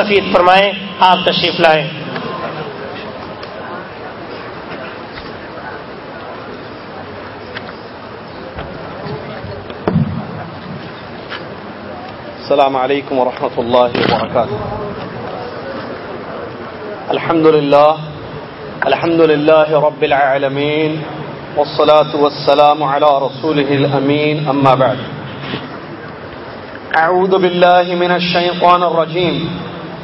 تفید فرمائیں، آپ تشریف لائیں۔ السلام عليكم ورحمة الله وبركاته الحمد لله الحمد لله رب العالمين والصلاة والسلام على رسوله الأمين أما بعد۔ أعوذ بالله من الشيطان الرجيم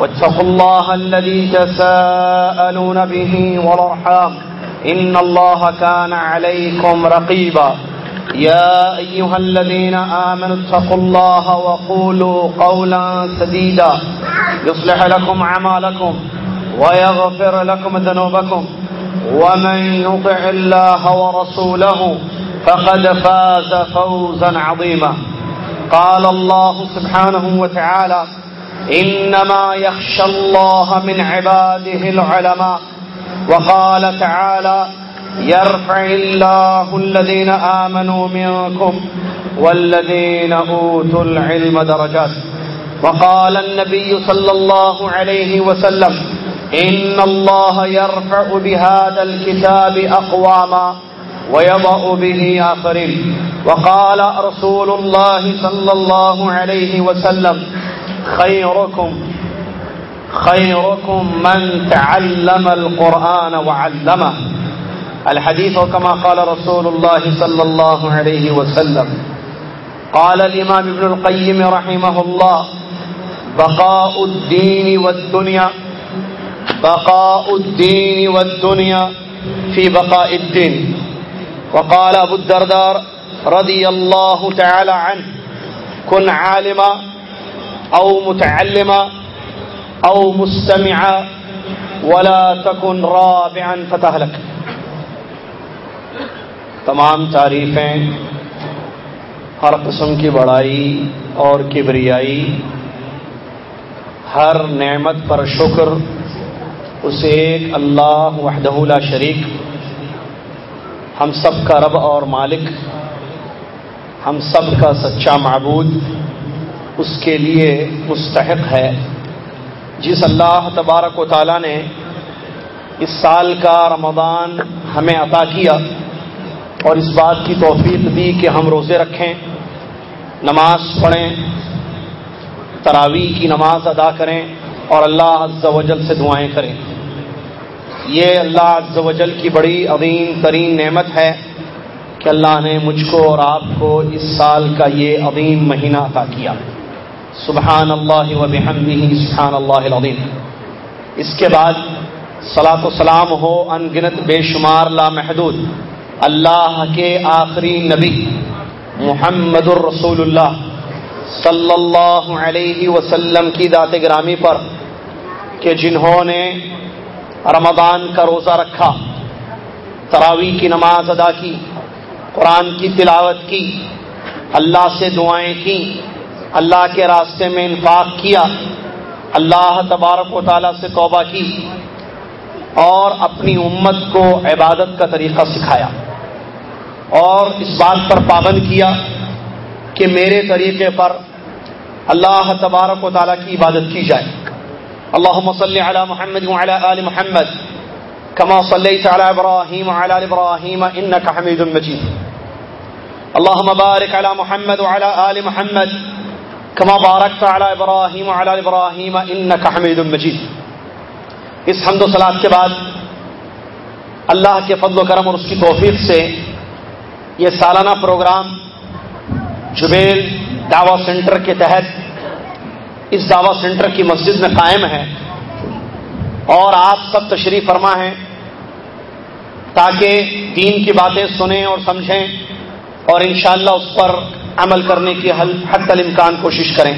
واتقوا الله الذي تساءلون به والأرحام. إن الله كان عليكم رقيبا. يا أيها الذين آمنوا اتقوا الله وقولوا قولا سديدا. يصلح لكم عمالكم ويغفر لكم ذنوبكم. ومن يطع الله ورسوله فقد فاز فوزا عظيما. قال الله سبحانه وتعالى إنما يخشى الله من عباده العلماء. وقال تعالى يرفع الله الذين آمنوا منكم والذين أوتوا العلم درجات. وقال النبي صلى الله عليه وسلم إن الله يرفع بهذا الكتاب أقواما ويضع به آخرين. وقال رسول الله صلى الله عليه وسلم خيركم خيركم من تعلم القرآن وعلمه. الحديث كما قال رسول الله صلى الله عليه وسلم. قال الإمام ابن القيم رحمه الله بقاء الدين والدنيا، بقاء الدين والدنيا في بقاء الدين. وقال أبو الدردار رضي الله تعالى عنه كن عالما أو متعلما أو مستمعا ولا تكن رابعا فتهلك. تمام تعریفیں، ہر قسم کی بڑائی اور کبریائی، ہر نعمت پر شکر، اسے ایک اللہ وحدہ لا شریک، ہم سب کا رب اور مالک، ہم سب کا سچا معبود اس کے لیے مستحق ہے۔ جس اللہ تبارک و تعالیٰ نے اس سال کا رمضان ہمیں عطا کیا اور اس بات کی توفیق دی کہ ہم روزے رکھیں، نماز پڑھیں، تراویح کی نماز ادا کریں اور اللہ عز و جل سے دعائیں کریں۔ یہ اللہ عز و جل کی بڑی عظیم ترین نعمت ہے کہ اللہ نے مجھ کو اور آپ کو اس سال کا یہ عظیم مہینہ عطا کیا۔ سبحان اللہ و سبحان اللہ العظیم۔ اس کے بعد صلاۃ و سلام ہو ان گنت بے شمار لامحدود، اللہ کے آخری نبی محمد الرسول اللہ صلی اللہ علیہ وسلم کی دات گرامی پر، کہ جنہوں نے رمضان کا روزہ رکھا تراوی کی نماز ادا کی، قرآن کی تلاوت کی، اللہ سے دعائیں کی اللہ کے راستے میں انفاق کیا، اللہ تبارک و تعالیٰ سے توبہ کی اور اپنی امت کو عبادت کا طریقہ سکھایا۔ اور اس بات پر پابند کیا کہ میرے طریقے پر اللہ تبارک و تعالیٰ کی عبادت کی جائے۔ اللهم صل على محمد وعلى آل محمد كما صليت على إبراهيم وعلى آل إبراهيم إنك حميد مجيد اللهم بارك على محمد وعلى آل محمد كما باركت على إبراهيم وعلى آل إبراهيم حميد مجيد اس حمد و صلات کے بعد اللہ کے فضل و کرم اور اس کی توفیق سے یہ سالانہ پروگرام جبیل دعوی سینٹر کے تحت اس دعوی سینٹر کی مسجد میں قائم ہے۔ اور آپ سب تشریف فرما ہیں تاکہ دین کی باتیں سنیں اور سمجھیں۔ اور انشاءاللہ اس پر عمل کرنے کی حد الامکان کوشش کریں۔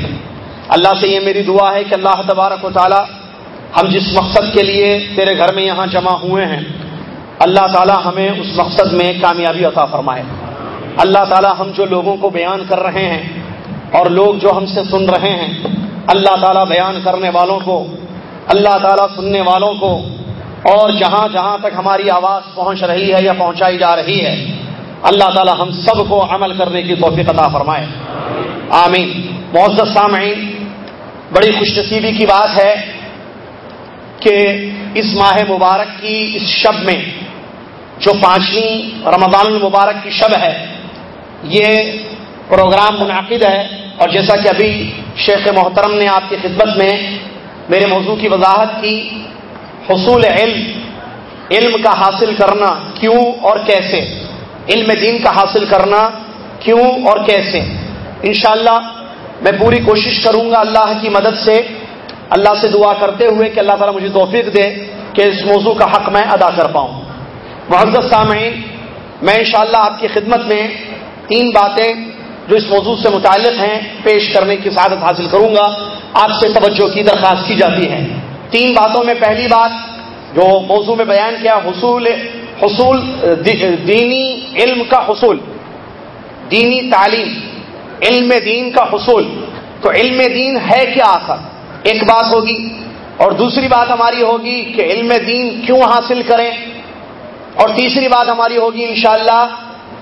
اللہ سے یہ میری دعا ہے کہ اللہ تبارک و تعالی ہم جس مقصد کے لیے تیرے گھر میں یہاں جمع ہوئے ہیں، اللہ تعالی ہمیں اس مقصد میں کامیابی عطا فرمائے۔ اللہ تعالی ہم جو لوگوں کو بیان کر رہے ہیں اور لوگ جو ہم سے سن رہے ہیں، اللہ تعالیٰ بیان کرنے والوں کو، اللہ تعالیٰ سننے والوں کو اور جہاں جہاں تک ہماری آواز پہنچ رہی ہے یا پہنچائی جا رہی ہے اللہ تعالیٰ ہم سب کو عمل کرنے کی توفیق عطا فرمائے۔ آمین۔ معزز سامعین، بڑی خوش نصیبی کی بات ہے کہ اس ماہ مبارک کی اس شب میں جو پانچویں رمضان المبارک کی شب ہے، یہ پروگرام منعقد ہے۔ اور جیسا کہ ابھی شیخ محترم نے آپ کی خدمت میں میرے موضوع کی وضاحت کی، حصول علم علم کا حاصل کرنا کیوں اور کیسے؟ علم دین کا حاصل کرنا کیوں اور کیسے؟ انشاءاللہ میں پوری کوشش کروں گا اللہ کی مدد سے، اللہ سے دعا کرتے ہوئے کہ اللہ تعالیٰ مجھے توفیق دے کہ اس موضوع کا حق میں ادا کر پاؤں۔ محدث سامعین، میں انشاءاللہ آپ کی خدمت میں تین باتیں جو اس موضوع سے متعلق ہیں پیش کرنے کی سعادت حاصل کروں گا، آپ سے توجہ کی درخواست کی جاتی ہے۔ تین باتوں میں پہلی بات جو موضوع میں بیان کیا، حصول حصول دینی علم کا حصول، دینی تعلیم، علم دین کا حصول۔ تو علم دین ہے کیا آخر؟ ایک بات ہوگی اور دوسری بات ہماری ہوگی کہ علم دین کیوں حاصل کریں؟ اور تیسری بات ہماری ہوگی انشاءاللہ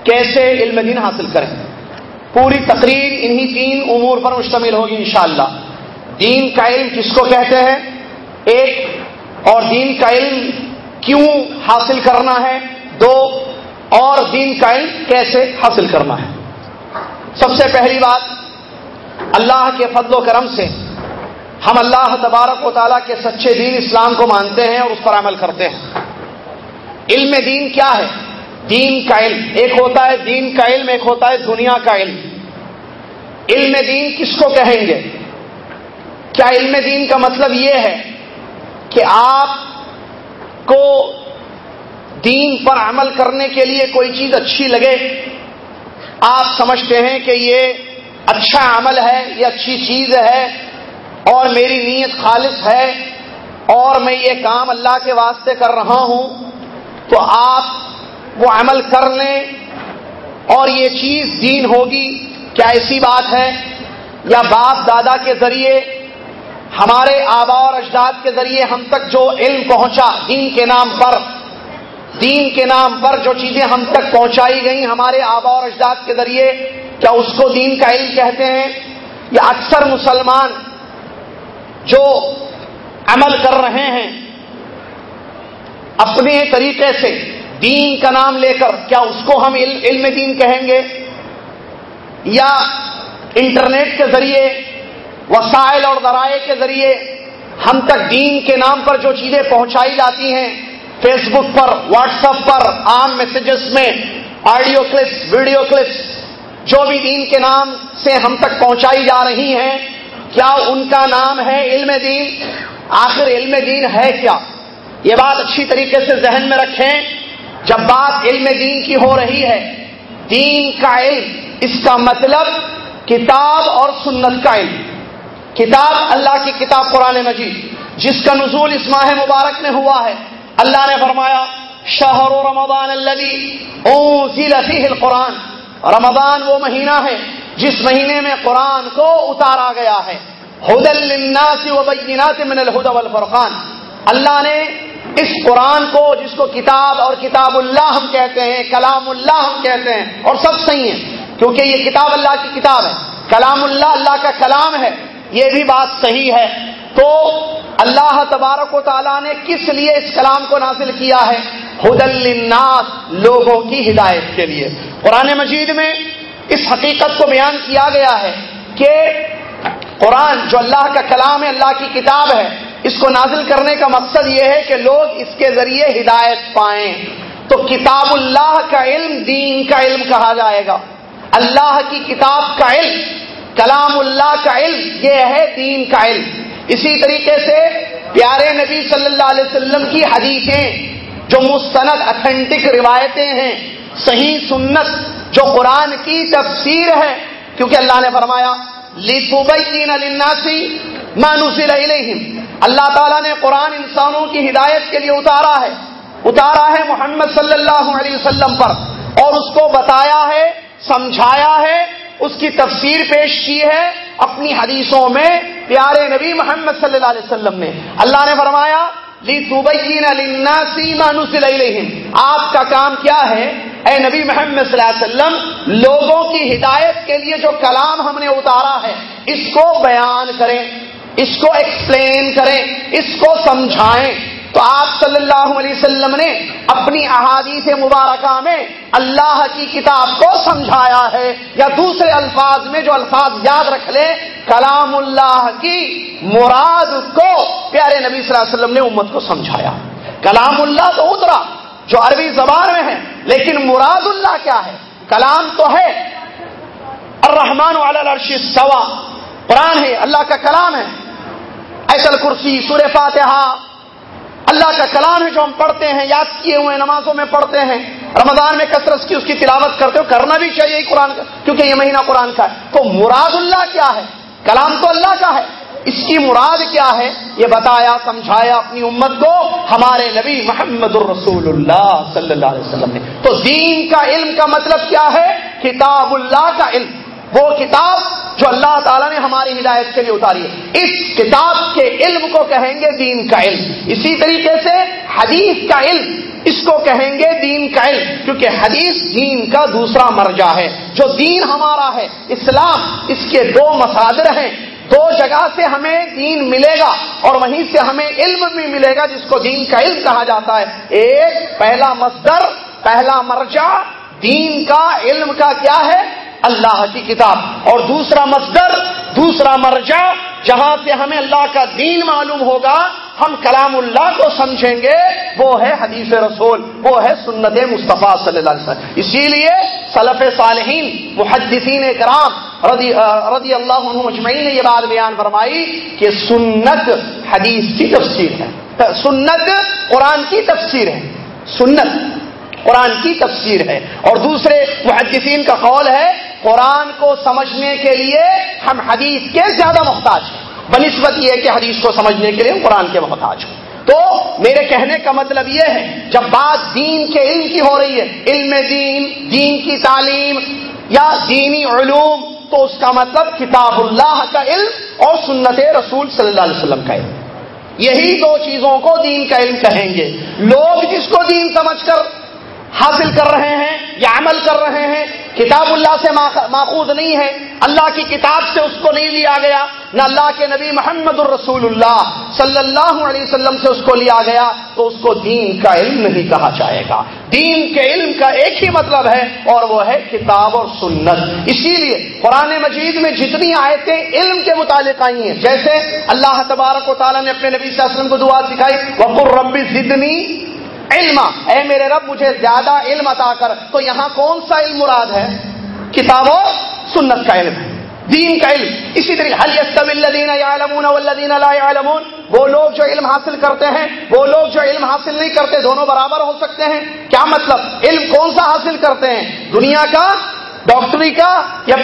کیسے علم دین حاصل کریں؟ پوری تقریر انہی تین امور پر مشتمل ہوگی انشاءاللہ۔ دین کا علم کس کو کہتے ہیں؟ ایک، اور دین کا علم کیوں حاصل کرنا ہے؟ دو، اور دین کا علم کیسے حاصل کرنا ہے؟ سب سے پہلی بات، اللہ کے فضل و کرم سے ہم اللہ تبارک و تعالیٰ کے سچے دین اسلام کو مانتے ہیں اور اس پر عمل کرتے ہیں۔ علم دین کیا ہے؟ دین کا علم۔ ایک ہوتا ہے دین کا علم، ایک ہوتا ہے دنیا کا علم۔ علم دین کس کو کہیں گے؟ کیا علم دین کا مطلب یہ ہے کہ آپ کو دین پر عمل کرنے کے لیے کوئی چیز اچھی لگے، آپ سمجھتے ہیں کہ یہ اچھا عمل ہے، یہ اچھی چیز ہے اور میری نیت خالص ہے اور میں یہ کام اللہ کے واسطے کر رہا ہوں، تو آپ وہ عمل کر لیں اور یہ چیز دین ہوگی۔ کیا ایسی بات ہے؟ یا باپ دادا کے ذریعے ہمارے آبا اور اجداد کے ذریعے ہم تک جو علم پہنچا، دین کے نام پر۔ دین کے نام پر جو چیزیں ہم تک پہنچائی گئیں ہمارے آبا اور اجداد کے ذریعے، کیا اس کو دین کا علم کہتے ہیں؟ یا اکثر مسلمان جو عمل کر رہے ہیں، اپنے طریقے سے دین کا نام لے کر کیا اس کو ہم علم دین کہیں گے؟ یا انٹرنیٹ کے ذریعے وسائل اور ذرائع کے ذریعے ہم تک دین کے نام پر جو چیزیں پہنچائی جاتی ہیں فیس بک پر واٹس ایپ پر، عام میسجز میں آڈیو کلپس ویڈیو کلپس جو بھی دین کے نام سے ہم تک پہنچائی جا رہی ہیں، کیا ان کا نام ہے علم دین؟ آخر علم دین ہے کیا؟ یہ بات اچھی طریقے سے ذہن میں رکھیں، جب بات علم دین کی ہو رہی ہے، دین کا علم، اس کا مطلب کتاب اور سنت کا علم۔ کتاب اللہ کی کتاب قرآن مجید، جس کا نزول اس ماہ مبارک میں ہوا ہے، اللہ نے فرمایا، شہر و رمضان اللہ القرآن۔ رمضان وہ مہینہ ہے، جس مہینے میں قرآن کو اتارا گیا ہے۔ للناس من الہد والفرقان۔ اللہ نے اس قرآن کو، جس کو کتاب اور کتاب اللہ ہم کہتے ہیں، کلام اللہ ہم کہتے ہیں، اور سب صحیح ہیں، کیونکہ یہ کتاب اللہ کی کتاب ہے۔ کلام اللہ اللہ کا کلام ہے۔ یہ بھی بات صحیح ہے۔ تو اللہ تبارک و تعالیٰ نے کس لیے اس کلام کو نازل کیا ہے؟ الناس لوگوں کی ہدایت کے لیے۔ قرآن مجید میں اس حقیقت کو بیان کیا گیا ہے کہ قرآن جو اللہ کا کلام ہے، اللہ کی کتاب ہے، اس کو نازل کرنے کا مقصد یہ ہے کہ لوگ اس کے ذریعے ہدایت پائیں۔ تو کتاب اللہ کا علم دین کا علم کہا جائے گا۔ اللہ کی کتاب کا علم کلام اللہ کا علم، یہ ہے دین کا علم۔ اسی طریقے سے پیارے نبی صلی اللہ علیہ وسلم کی حدیثیں جو مستند اتھینٹک روایتیں ہیں، صحیح سنت جو قرآن کی تفسیر ہے، کیونکہ اللہ نے فرمایا، لِتُبَيِّنَ اللہ تعالیٰ نے قرآن انسانوں کی ہدایت کے لیے اتارا ہے۔ اتارا ہے محمد صلی اللہ علیہ وسلم پر اور اس کو بتایا ہے، سمجھایا ہے اس کی تفسیر پیش کی ہے اپنی حدیثوں میں پیارے نبی محمد صلی اللہ علیہ وسلم نے۔ اللہ نے فرمایا آپ کا کام کیا ہے؟ اے نبی محمد صلی اللہ علیہ وسلم، لوگوں کی ہدایت کے لیے جو کلام ہم نے اتارا ہے، اس کو بیان کریں، اس کو ایکسپلین کریں، اس کو سمجھائیں۔ تو آپ صلی اللہ علیہ وسلم نے اپنی احادیث مبارکہ میں اللہ کی کتاب کو سمجھایا ہے یا دوسرے الفاظ میں جو الفاظ یاد رکھ لیں کلام اللہ کی مراد کو پیارے نبی صلی اللہ علیہ وسلم نے امت کو سمجھایا۔ کلام اللہ تو اترا جو عربی زبان میں ہے، لیکن مراد اللہ کیا ہے؟ کلام تو ہے۔ الرحمن الرش سوا قرآن ہے، اللہ کا کلام ہے۔ ایسل کرسی سور فاتحہ۔ اللہ کا کلام ہے جو ہم پڑھتے ہیں، یاد کیے ہوئے نمازوں میں پڑھتے ہیں۔ رمضان میں کثرت کی اس کی تلاوت کرتے ہو، کرنا بھی چاہیے قرآن کا، کیونکہ یہ مہینہ قرآن کا ہے۔ تو مراد اللہ کیا ہے؟ کلام تو اللہ کا ہے۔ اس کی مراد کیا ہے؟ یہ بتایا، سمجھایا اپنی امت کو، ہمارے نبی محمد الرسول اللہ صلی اللہ علیہ وسلم نے۔ تو دین کا علم کا مطلب کیا ہے؟ کتاب اللہ کا علم۔ وہ کتاب جو اللہ تعالیٰ نے ہماری ہدایت کے لیے اتاری ہے۔ اس کتاب کے علم کو کہیں گے دین کا علم۔ اسی طریقے سے حدیث کا علم، اس کو کہیں گے دین کا علم۔ کیونکہ حدیث دین کا دوسرا مرجع ہے۔ جو دین ہمارا ہے، اسلام اس کے دو مسادر ہیں۔ دو جگہ سے ہمیں دین ملے گا اور وہیں سے ہمیں علم بھی ملے گا، جس کو دین کا علم کہا جاتا ہے۔ ایک، پہلا مصدر، پہلا مرجع، دین کا، علم کا کیا ہے؟ اللہ کی کتاب اور دوسرا مصدر، دوسرا مرجع، جہاں سے ہمیں اللہ کا دین معلوم ہوگا، ہم کلام اللہ کو سمجھیں گے، وہ ہے حدیث رسول، وہ ہے سنت مصطفیٰ صلی اللہ علیہ وسلم۔ اسی لیے صلف صالحین، محدثین کرام رضی رضی اللہ عنہ مجمعین نے یہ بات بیان فرمائی کہ سنت حدیث کی تفسیر ہے۔ سنت قرآن کی تفسیر ہے۔ سنت قرآن کی تفسیر ہے۔ اور دوسرے محدثین کا قول ہے قرآن کو سمجھنے کے لیے ہم حدیث کے زیادہ محتاج ہیں۔ بنسبت یہ کہ حدیث کو سمجھنے کے لیے ہم قرآن کے محتاج ہوں تو میرے کہنے کا مطلب یہ ہے، جب بات دین کے علم کی ہو رہی ہے، علم دین دین کی تعلیم یا دینی علوم، تو اس کا مطلب کتاب اللہ کا علم اور سنت رسول صلی اللہ علیہ وسلم کا علم۔ یہی دو چیزوں کو دین کا علم کہیں گے۔ لوگ جس کو دین سمجھ کر حاصل کر رہے ہیں یا عمل کر رہے ہیں، کتاب اللہ سے ماخوذ نہیں ہے، اللہ کی کتاب سے اس کو نہیں لیا گیا، نہ اللہ کے نبی محمد الرسول اللہ صلی اللہ علیہ وسلم سے اس کو لیا گیا، تو اس کو دین کا علم نہیں کہا جائے گا۔ دین کے علم کا ایک ہی مطلب ہے، اور وہ ہے کتاب اور سنت۔ اسی لیے قرآن مجید میں جتنی آیتیں علم کے متعلق آئی ہیں، جیسے اللہ تبارک و تعالیٰ نے اپنے نبی صلی اللہ علیہ وسلم کو دعا سکھائی وقر ربی زدنی علم. اے میرے رب، مجھے زیادہ علم عطا کر۔ تو یہاں کون سا علم مراد ہے؟ کتاب و سنت کا علم ہے، دین کا علم۔ اسی طریقے وہ لوگ جو علم حاصل کرتے ہیں، وہ لوگ جو علم حاصل نہیں کرتے، دونوں برابر ہو سکتے ہیں۔ کیا مطلب؟ علم کون سا حاصل کرتے ہیں؟ دنیا کا، ڈاکٹری کا یا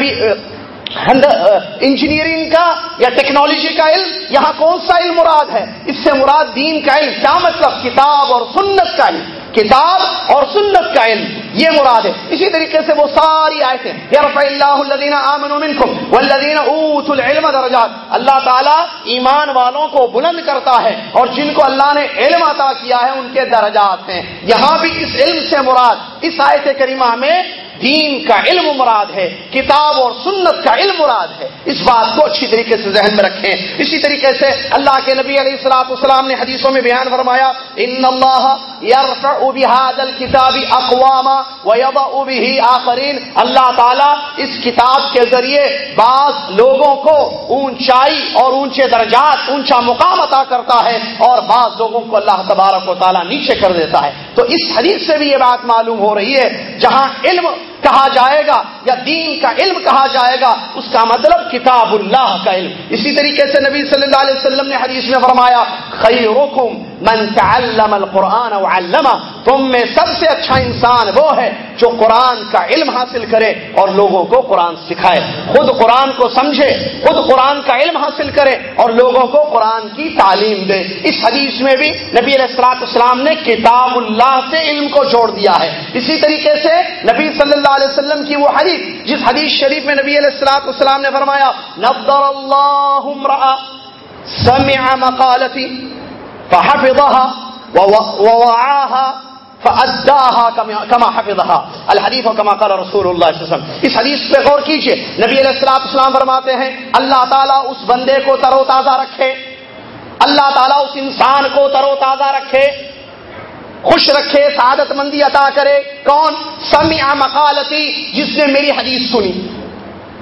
انجینئرنگ کا یا ٹیکنالوجی کا علم، یہاں کون سا علم مراد ہے؟ اس سے مراد دین کا علم، کیا مطلب؟ کتاب اور سنت کا علم۔ کتاب اور سنت کا علم، یہ مراد ہے۔ اسی طریقے سے وہ ساری آیتیں یرفع اللہ الذین آمنوا منکم والذین اوتوا العلم درجات۔ اللہ تعالیٰ ایمان والوں کو بلند کرتا ہے، اور جن کو اللہ نے علم عطا کیا ہے، ان کے درجات ہیں۔ یہاں بھی اس علم سے مراد، اس آیت کریمہ میں دین کا علم مراد ہے، کتاب اور سنت کا علم مراد ہے۔ اس بات کو اچھی طریقے سے ذہن میں رکھیں۔ اسی طریقے سے اللہ کے نبی علیہ السلاط اسلام نے حدیثوں میں بیان فرمایا، ان اللہ الكتاب اقواما ويضع به آخرین۔ اللہ تعالیٰ اس کتاب کے ذریعے بعض لوگوں کو اونچائی اور اونچے درجات، اونچا مقام عطا کرتا ہے اور بعض لوگوں کو اللہ تبارک و تعالیٰ نیچے کر دیتا ہے۔ تو اس حدیث سے بھی یہ بات معلوم ہو رہی ہے، جہاں علم کہا جائے گا یا دین کا علم کہا جائے گا، اس کا مطلب کتاب اللہ کا علم۔ اسی طریقے سے نبی صلی اللہ علیہ وسلم نے حدیث میں فرمایا، خیرکم من تعلم القرآن وعلمہ تم میں سب سے اچھا انسان وہ ہے جو قرآن کا علم حاصل کرے اور لوگوں کو قرآن سکھائے۔ خود قرآن کو سمجھے، خود قرآن کا علم حاصل کرے اور لوگوں کو قرآن کی تعلیم دے۔ اس حدیث میں بھی نبی علیہ السلاط اسلام نے کتاب اللہ سے علم کو جوڑ دیا ہے۔ اسی طریقے سے نبی صلی اللہ علیہ وسلم کی وہ حدیث، جس حدیث شریف میں نبی علیہ السلاط اسلام نے فرمایا، نبدر اللہ سمع مقالتی فحفظها ووعاها کما الحدیف و کما قال رسول اللہ وسلم. اس حدیث پہ غور کیجیے. نبی علیہ السلام اسلام فرماتے ہیں، اللہ تعالیٰ اس بندے کو تر و تازہ رکھے، اللہ تعالیٰ اس انسان کو تر و تازہ رکھے، خوش رکھے، سعادت مندی عطا کرے، کون؟ سمع مقالتی، جس نے میری حدیث سنی۔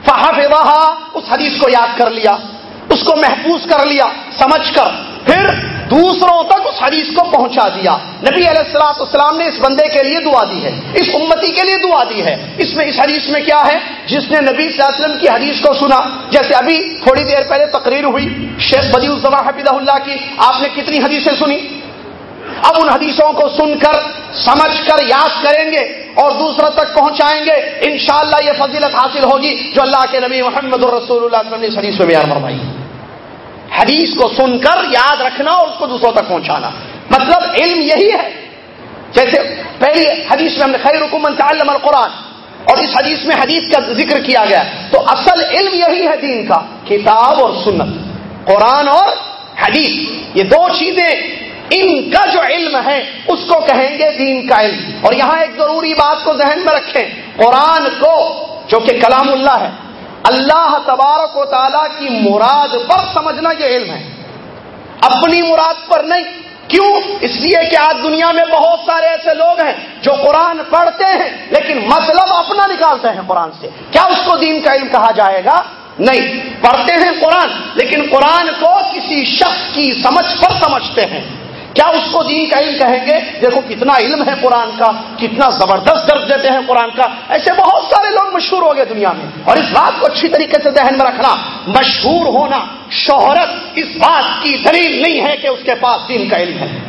فحفظها، اس حدیث کو یاد کر لیا، اس کو محفوظ کر لیا، سمجھ کر، پھر دوسروں تک اس حدیث کو پہنچا دیا۔ نبی علیہ السلاط اسلام نے اس بندے کے لیے دعا دی ہے۔ اس امتی کے لیے دعا دی ہے۔ اس میں، اس حدیث میں کیا ہے؟ جس نے نبی صلی اللہ علیہ وسلم کی حدیث کو سنا، جیسے ابھی تھوڑی دیر پہلے تقریر ہوئی، شیخ بدی الزما حفیظ اللہ کی، آپ نے کتنی حدیثیں سنی؟ اب ان حدیثوں کو سن کر، سمجھ کر، یاد کریں گے اور دوسروں تک پہنچائیں گے، انشاءاللہ یہ فضیلت حاصل ہوگی جو اللہ کے نبی محمد الرسول اللہ وسلم نے اس حدیث میں بیان فرمائی۔ حدیث کو سن کر یاد رکھنا اور اس کو دوسروں تک پہنچانا۔ مطلب علم یہی ہے۔ جیسے پہلی حدیث میں ہم نے خیر حکومت تعلم القرآن اور اس حدیث میں حدیث کا ذکر کیا گیا۔ تو اصل علم یہی ہے دین کا۔ کتاب اور سنت۔ قرآن اور حدیث۔ یہ دو چیزیں ان کا جو علم ہے، اس کو کہیں گے دین کا علم۔ اور یہاں ایک ضروری بات کو ذہن میں رکھیں۔ قرآن کو، جو کہ کلام اللہ ہے اللہ تبارک و تعالیٰ کی مراد پر سمجھنا یہ علم ہے۔ اپنی مراد پر نہیں، کیوں؟ اس لیے کہ آج دنیا میں بہت سارے ایسے لوگ ہیں جو قرآن پڑھتے ہیں، لیکن مطلب اپنا نکالتے ہیں قرآن سے۔ کیا اس کو دین کا علم کہا جائے گا؟ نہیں۔ پڑھتے ہیں قرآن، لیکن قرآن کو کسی شخص کی سمجھ پر سمجھتے ہیں۔ کیا اس کو دین کا علم کہیں گے؟ دیکھو کتنا علم ہے قرآن کا، کتنا زبردست درد دیتے ہیں قرآن کا۔ ایسے بہت سارے لوگ مشہور ہو گئے دنیا میں۔ اور اس بات کو اچھی طریقے سے ذہن میں رکھنا، مشہور ہونا شہرت اس بات کی دلیل نہیں ہے کہ اس کے پاس دین کا علم ہے۔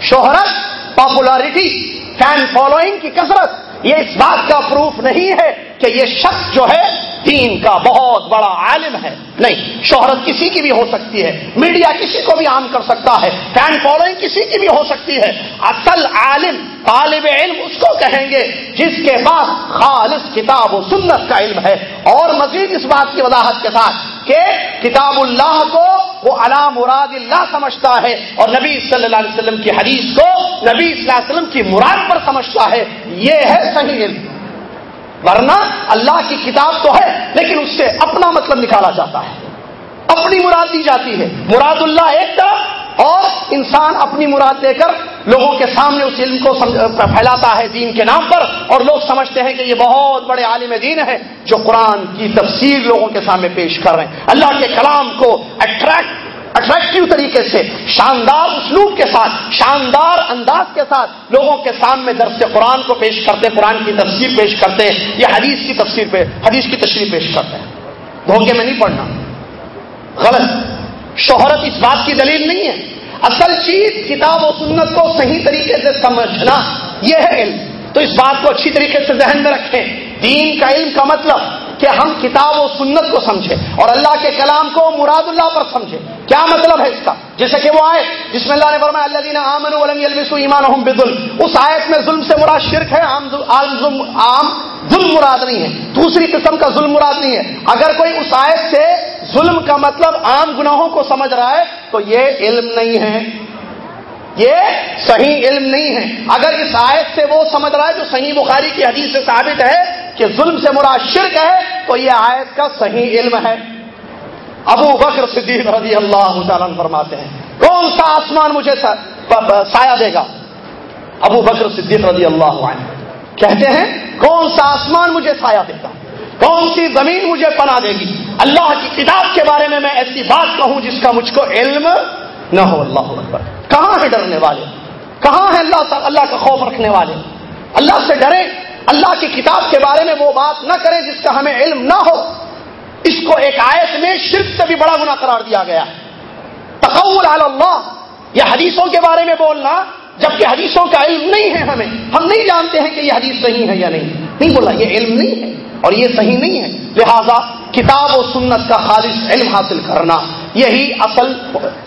شہرت پاپولرٹی فین فالوئنگ کی کثرت، یہ اس بات کا پروف نہیں ہے کہ یہ شخص جو ہے دین کا بہت بڑا عالم ہے۔ نہیں، شہرت کسی کی بھی ہو سکتی ہے، میڈیا کسی کو بھی عام کر سکتا ہے، فین فالوئنگ کسی کی بھی ہو سکتی ہے۔ اصل عالم، طالب علم اس کو کہیں گے جس کے پاس خالص کتاب و سنت کا علم ہے۔ اور مزید اس بات کی وضاحت کے ساتھ کہ کتاب اللہ کو وہ علام مراد اللہ سمجھتا ہے اور نبی صلی اللہ علیہ وسلم کی حدیث کو نبی صلی اللہ علیہ وسلم کی مراد پر سمجھتا ہے۔ یہ ہے صحیح علم۔ ورنہ اللہ کی کتاب تو ہے، لیکن اس سے اپنا مطلب نکالا جاتا ہے۔ اپنی مراد دی جاتی ہے۔ مراد اللہ ایک طرف اور انسان اپنی مراد دے کر لوگوں کے سامنے اس علم کو پھیلاتا ہے دین کے نام پر۔ اور لوگ سمجھتے ہیں کہ یہ بہت بڑے عالم دین ہے جو قرآن کی تفسیر لوگوں کے سامنے پیش کر رہے ہیں۔ اللہ کے کلام کو اٹریکٹ اٹریکٹو طریقے سے، شاندار اسلوب کے ساتھ، شاندار انداز کے ساتھ لوگوں کے سامنے درس قرآن کو پیش کرتے، قرآن کی تفسیر پیش کرتے ہیں یا حدیث کی تفسیر پہ حدیث کی تشریح پیش کرتے ہیں۔ دھوکے میں نہیں پڑھنا۔ غلط۔ شہرت اس بات کی دلیل نہیں ہے۔ اصل چیز کتاب و سنت کو صحیح طریقے سے سمجھنا، یہ ہے علم۔ تو اس بات کو اچھی طریقے سے ذہن میں رکھیں۔ دین کا علم کا مطلب۔ کہ ہم کتاب و سنت کو سمجھیں اور اللہ کے کلام کو مراد اللہ پر سمجھیں۔ کیا مطلب ہے اس کا؟ جیسے کہ وہ آئے جس میں اللہ نے فرمایا اللہ دینا آمن ولم ایمان اس آیت میں ظلم سے مراد شرک ہے عام ظلم عام ظلم مراد نہیں ہے۔ دوسری قسم کا ظلم مراد نہیں ہے۔ اگر کوئی اس آیت سے ظلم کا مطلب عام گناہوں کو سمجھ رہا ہے، تو یہ علم نہیں ہے۔ یہ صحیح علم نہیں ہے۔ اگر اس آیت سے وہ سمجھ رہا ہے جو صحیح بخاری کی حدیث سے ثابت ہے کہ ظلم سے مراد شرک ہے، تو یہ آیت کا صحیح علم ہے۔ ابو بکر صدیق رضی اللہ تعالیٰ فرماتے ہیں، کون سا آسمان مجھے سایہ دے گا؟ ابو بکر صدیق رضی اللہ عنہ۔ کہتے ہیں، کون سا آسمان مجھے سایہ دے گا؟ کون سی زمین مجھے پنا دے گی؟ اللہ کی کتاب کے بارے میں میں ایسی بات کہوں جس کا مجھ کو علم نہ ہو۔ اللہ اکبر۔ کہاں ہے ڈرنے والے؟ کہاں ہے اللہ اللہ کا خوف رکھنے والے؟ اللہ سے ڈرے، اللہ کی کتاب کے بارے میں وہ بات نہ کرے جس کا ہمیں علم نہ ہو۔ اس کو ایک آیت میں شرک سے بھی بڑا گنا قرار دیا گیا۔ تقول علی اللہ یا حدیثوں کے بارے میں بولنا جبکہ حدیثوں کا علم نہیں ہے ہمیں۔ ہم نہیں جانتے ہیں کہ یہ حدیث صحیح ہے یا نہیں۔ نہیں بولا، یہ علم نہیں ہے اور یہ صحیح نہیں ہے۔ لہذا کتاب و سنت کا خالص علم حاصل کرنا۔ یہی اصل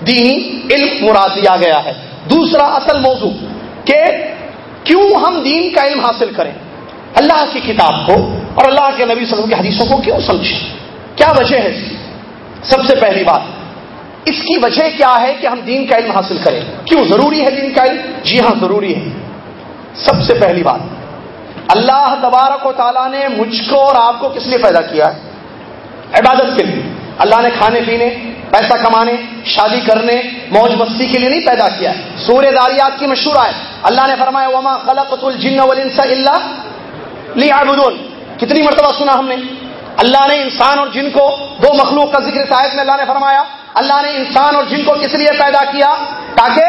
دینی علم مراد دیا گیا ہے۔ دوسرا اصل موضوع کہ کیوں ہم دین کا علم حاصل کریں؟ اللہ کی کتاب کو اور اللہ کے نبی صلی اللہ علیہ وسلم کی حدیثوں کو کیوں سمجھیں؟ کیا وجہ ہے؟ سب سے پہلی بات، اس کی وجہ کیا ہے کہ ہم دین کا علم حاصل کریں؟ کیوں ضروری ہے دین کا علم؟ جی ہاں ضروری ہے۔ سب سے پہلی بات، اللہ تبارک و تعالیٰ نے مجھ کو اور آپ کو کس لیے پیدا کیا ہے؟ عبادت کے لیے۔ اللہ نے کھانے پینے، پیسہ کمانے، شادی کرنے، موج مستی کے لیے نہیں پیدا کیا۔ ہے سورہ داریات کی مشہور ہے اللہ نے فرمایا، وما خلقت الجن والانس الا لیعبدون کتنی مرتبہ سنا ہم نے۔ اللہ نے انسان اور جن کو دو مخلوق کا ذکر شاید میں اللہ نے فرمایا۔ اللہ نے انسان اور جن کو کس لیے پیدا کیا؟ تاکہ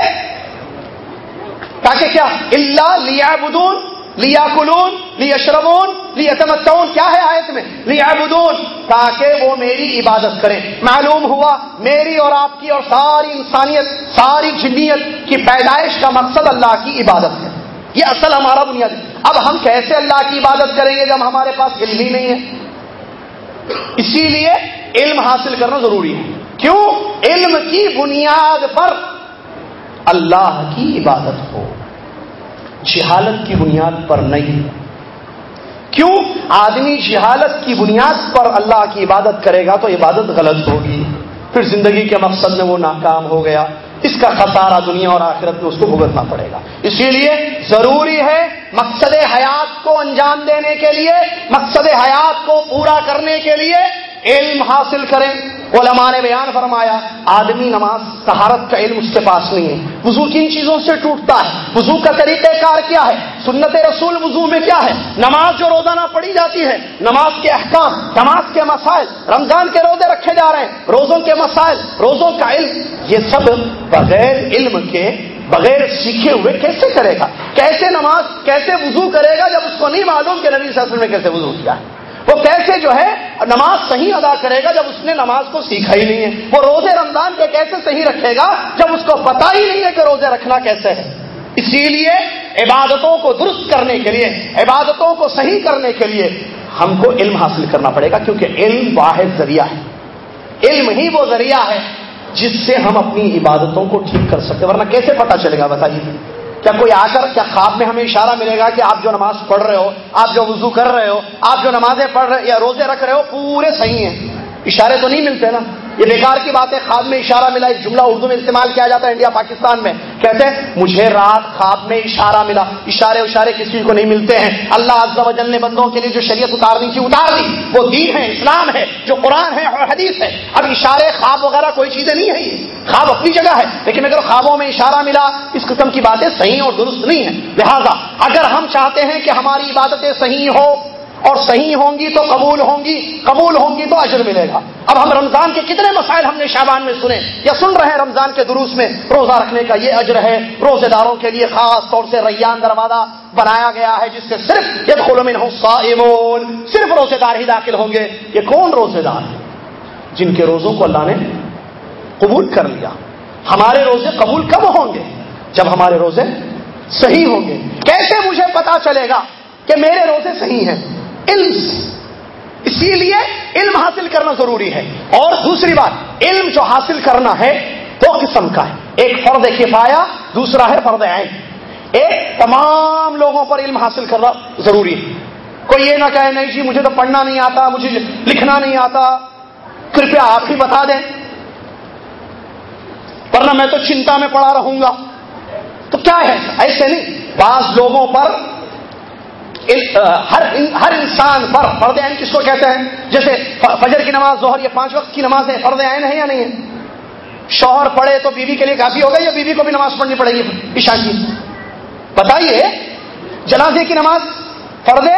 تاکہ کیا؟ اللہ لیا بدون لیا کلون لیا شرمون لیا تمتون کیا ہے آیت میں؟ لیا بدون تاکہ وہ میری عبادت کریں۔ معلوم ہوا میری اور آپ کی اور ساری انسانیت، ساری جنیت کی پیدائش کا مقصد اللہ کی عبادت ہے۔ یہ اصل ہمارا بنیاد ہے۔ اب ہم کیسے اللہ کی عبادت کریں گے جب ہمارے پاس علم ہی نہیں ہے؟ اسی لیے علم حاصل کرنا ضروری ہے۔ کیوں؟ علم کی بنیاد پر اللہ کی عبادت ہو۔ جہالت کی بنیاد پر نہیں۔ کیوں؟ آدمی جہالت کی بنیاد پر اللہ کی عبادت کرے گا تو عبادت غلط ہوگی۔ پھر زندگی کے مقصد میں وہ ناکام ہو گیا۔ اس کا خسارہ دنیا اور آخرت میں اس کو بھگتنا پڑے گا۔ اسی لیے ضروری ہے مقصد حیات کو انجام دینے کے لیے، مقصد حیات کو پورا کرنے کے لیے علم حاصل کریں۔ علماء نے بیان فرمایا، آدمی نماز سہارت کا علم اس کے پاس نہیں ہے۔ وضو کن چیزوں سے ٹوٹتا ہے؟ وضو کا طریقہ کار کیا ہے؟ سنت رسول وضو میں کیا ہے؟ نماز جو روزانہ پڑھی جاتی ہے، نماز کے احکام، نماز کے مسائل، رمضان کے روزے رکھے جا رہے ہیں، روزوں کے مسائل، روزوں کا علم، یہ سب بغیر علم کے، بغیر سیکھے ہوئے کیسے کرے گا؟ کیسے نماز، کیسے وضو کرے گا جب اس کو نہیں معلوم کہ نبی صلی اللہ علیہ وسلم نے کیسے وضو کیا ہے؟ وہ کیسے جو ہے نماز صحیح ادا کرے گا جب اس نے نماز کو سیکھا ہی نہیں ہے؟ وہ روزے رمضان کے کیسے صحیح رکھے گا جب اس کو پتا ہی نہیں ہے کہ روزے رکھنا کیسے ہے؟ اسی لیے عبادتوں کو درست کرنے کے لیے، عبادتوں کو صحیح کرنے کے لیے ہم کو علم حاصل کرنا پڑے گا، کیونکہ علم واحد ذریعہ ہے۔ علم ہی وہ ذریعہ ہے جس سے ہم اپنی عبادتوں کو ٹھیک کر سکتے ورنہ کیسے پتا چلے گا؟ بتائیے۔ کیا کوئی آ کر کیا خواب میں ہمیں اشارہ ملے گا کہ آپ جو نماز پڑھ رہے ہو، آپ جو وضو کر رہے ہو، آپ جو نمازیں پڑھ رہے یا روزے رکھ رہے ہو، پورے صحیح ہیں۔ اشارے تو نہیں ملتے نا۔ یہ بیکار کی بات ہے، خواب میں اشارہ ملا، ایک جملہ اردو میں استعمال کیا جاتا ہے انڈیا، پاکستان میں۔ کہتے ہیں، مجھے رات خواب میں اشارہ ملا۔ اشارے اشارے کسی کو نہیں ملتے ہیں؟ اللہ عز و جل نے بندوں کے لیے جو شریعت اتارنی تھی، اتار دی۔ وہ دین ہے، اسلام ہے، جو قرآن ہے اور حدیث ہے۔ اب اشارے، خواب وغیرہ کوئی چیزیں نہیں ہے یہ خواب اپنی جگہ ہے، لیکن اگر خوابوں میں اشارہ ملا، اس قسم کی باتیں صحیح اور درست نہیں ہیں۔ لہذا، اگر ہم چاہتے ہیں کہ ہماری عبادتیں صحیح ہو اور صحیح ہوں گی تو قبول ہوں گی، قبول ہوں گی تو اجر ملے گا۔ اب ہم رمضان کے کتنے مسائل ہم نے شابان میں سنے یا سن رہے ہیں رمضان کے دروس میں، روزہ رکھنے کا یہ اجر ہے، روزے داروں کے لیے خاص طور سے ریان دروازہ بنایا گیا ہے جس سے صرف یہ خلومن صرف روزے دار ہی داخل ہوں گے۔ یہ کون روزے دار ہیں؟ جن کے روزوں کو اللہ نے قبول کر لیا۔ ہمارے روزے قبول کب ہوں گے؟ جب ہمارے روزے صحیح ہوں گے۔ کیسے مجھے پتا چلے گا کہ میرے روزے صحیح ہیں؟ علم. اسی لیے علم حاصل کرنا ضروری ہے. اور دوسری بات، علم جو حاصل کرنا ہے، دو قسم کا ہے. ایک فرد کفایا دوسرا ہے فرد عین. ایک تمام لوگوں پر علم حاصل کرنا ضروری ہے. کوئی یہ نہ کہے، نہیں جی مجھے تو پڑھنا نہیں آتا، مجھے لکھنا نہیں آتا. کرپیا آپ ہی بتا دیں. ورنہ میں تو چنتا میں پڑا رہوں گا. تو کیا ہے؟ ایسے نہیں. بعض لوگوں پر ہر ہر انسان پر فرد عین کس کو کہتے ہیں؟ جیسے فجر کی نماز، ظہر یہ پانچ وقت کی نماز ہے فرد عین ہے یا نہیں ہے شوہر پڑھے تو بیوی کے لیے کافی ہوگا یا بیوی کو بھی نماز پڑھنی پڑے گی عشاء کی؟ بتائیے، جنازے کی نماز فرد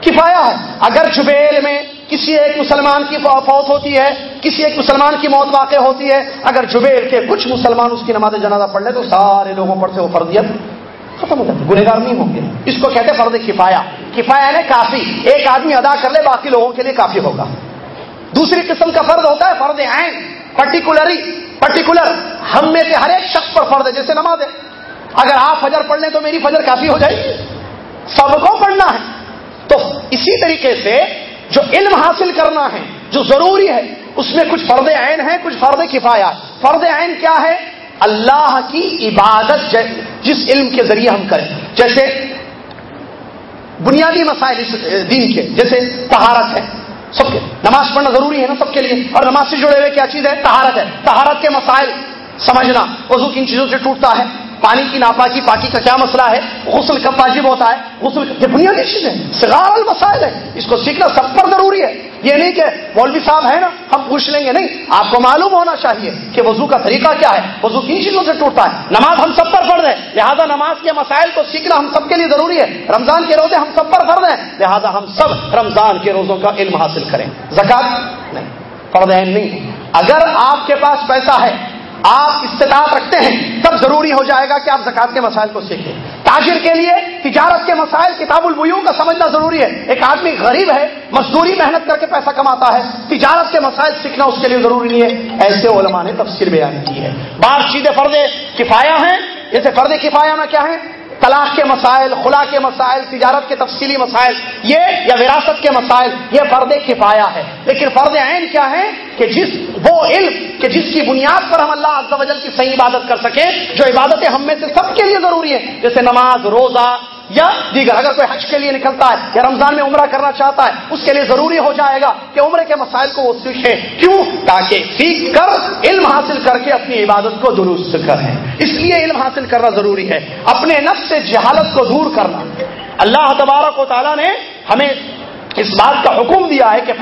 کفایا ہے۔ اگر جبیل میں کسی ایک مسلمان کی فوت ہوتی ہے، کسی ایک مسلمان کی موت واقع ہوتی ہے، اگر جبیل کے کچھ مسلمان اس کی نماز جنازہ پڑھ لے تو سارے لوگوں پر سے وہ فردیت ختم ہو جاتی، گنہگار نہیں ہوں گے۔ اس کو کہتے فرد کفایا کفایا نے یعنی کافی۔ ایک آدمی ادا کر لے، باقی لوگوں کے لیے کافی ہوگا۔ دوسری قسم کا فرد ہوتا ہے فرد عین پرٹیکولری پرٹیکولر ہم میں سے ہر ایک شخص پر فرد ہے جیسے نماز ہے۔ اگر آپ فجر پڑھ لیں تو میری فجر کافی ہو جائے گی۔ سب کو پڑھنا ہے۔ تو اسی طریقے سے جو علم حاصل کرنا ہے، جو ضروری ہے، اس میں کچھ فرد عین ہیں، کچھ فرد کفایا فرد عین کیا ہے؟ اللہ کی عبادت جس علم کے ذریعے ہم کریں۔ جیسے بنیادی مسائل اس دین کے، جیسے تہارت ہے۔ سب کے۔ نماز پڑھنا ضروری ہے نا سب کے لیے۔ اور نماز سے جڑے ہوئے کیا چیز ہے؟ تہارت ہے۔ تہارت کے مسائل سمجھنا۔ وضو کن چیزوں سے ٹوٹتا ہے۔ پانی کی ناپاکی، پاکی کا کیا مسئلہ ہے؟ غسل کب واجب ہوتا ہے۔ غسل یہ بنیادی چیز ہے۔ سگار المسائل ہے۔ اس کو سیکھنا سب پر ضروری ہے۔ یہ نہیں کہ مولوی صاحب ہے نا، ہم پوچھ لیں گے، نہیں، آپ کو معلوم ہونا چاہیے کہ وضو کا طریقہ کیا ہے۔ وضو کن چیزوں سے ٹوٹتا ہے؟ نماز ہم سب پر فرض ہے، لہذا نماز کے مسائل کو سیکھنا ہم سب کے لیے ضروری ہے۔ رمضان کے روزے ہم سب پر فرض ہیں، لہذا ہم سب رمضان کے روزوں کا علم حاصل کریں۔ زکات؟ نہیں، فرض نہیں۔ اگر آپ کے پاس پیسہ ہے، آپ استطاعت رکھتے ہیں، تب ضروری ہو جائے گا کہ آپ زکات کے مسائل کو سیکھیں۔ تاجر کے لیے تجارت کے مسائل، کتاب البیوں کا سمجھنا ضروری ہے۔ ایک آدمی غریب ہے، مزدوری، محنت کر کے پیسہ کماتا ہے۔ تجارت کے مسائل سیکھنا اس کے لیے ضروری نہیں ہے۔ ایسے علماء نے تفصیل بیان کی ہے۔ بعض سیدھے فردے کفایا ہیں۔ جیسے فرد کفایا میں کیا ہے طلاق کے مسائل، خلا کے مسائل، تجارت کے تفصیلی مسائل، یہ یا وراثت کے مسائل، یہ فرد کفایا ہے۔ لیکن فرد عین کیا ہے؟ کہ جس وہ علم، کہ جس کی بنیاد پر ہم اللہ عز و جل کی صحیح عبادت کر سکیں، جو عبادتیں ہم میں سے سب کے لیے ضروری ہے جیسے نماز، روزہ یا دیگر اگر کوئی حج کے لیے نکلتا ہے یا رمضان میں عمرہ کرنا چاہتا ہے، اس کے لیے ضروری ہو جائے گا کہ عمرے کے مسائل کو وہ سیکھے۔ کیوں؟ تاکہ سیکھ کر علم حاصل کر کے اپنی عبادت کو درست کریں۔ اس لیے علم حاصل کرنا ضروری ہے۔ اپنے نفس سے جہالت کو دور کرنا۔ اللہ تبارک و تعالیٰ نے ہمیں اس بات کا حکم دیا ہے کہ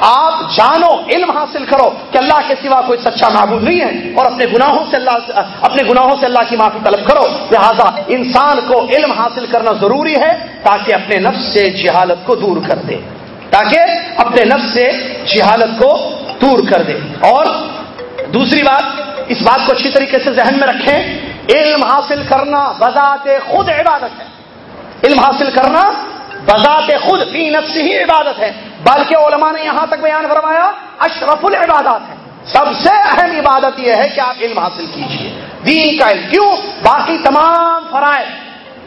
آپ جانو، علم حاصل کرو کہ اللہ کے سوا کوئی سچا معبود نہیں ہے اور اپنے گناہوں سے اللہ اپنے گناہوں سے اللہ کی معافی طلب کرو۔ لہذا انسان کو علم حاصل کرنا ضروری ہے تاکہ اپنے نفس سے جہالت کو دور کر دے۔ تاکہ اپنے نفس سے جہالت کو دور کر دے۔ اور دوسری بات، اس بات کو اچھی طریقے سے ذہن میں رکھیں۔ علم حاصل کرنا بذات خود عبادت ہے۔ علم حاصل کرنا بذات خود فی نفس ہی عبادت ہے، بلکہ علماء نے یہاں تک بیان فرمایا، اشرف العبادات ہے سب سے اہم عبادت یہ ہے کہ آپ علم حاصل کیجیے دین کا علم۔ کیوں؟ باقی تمام فرائض،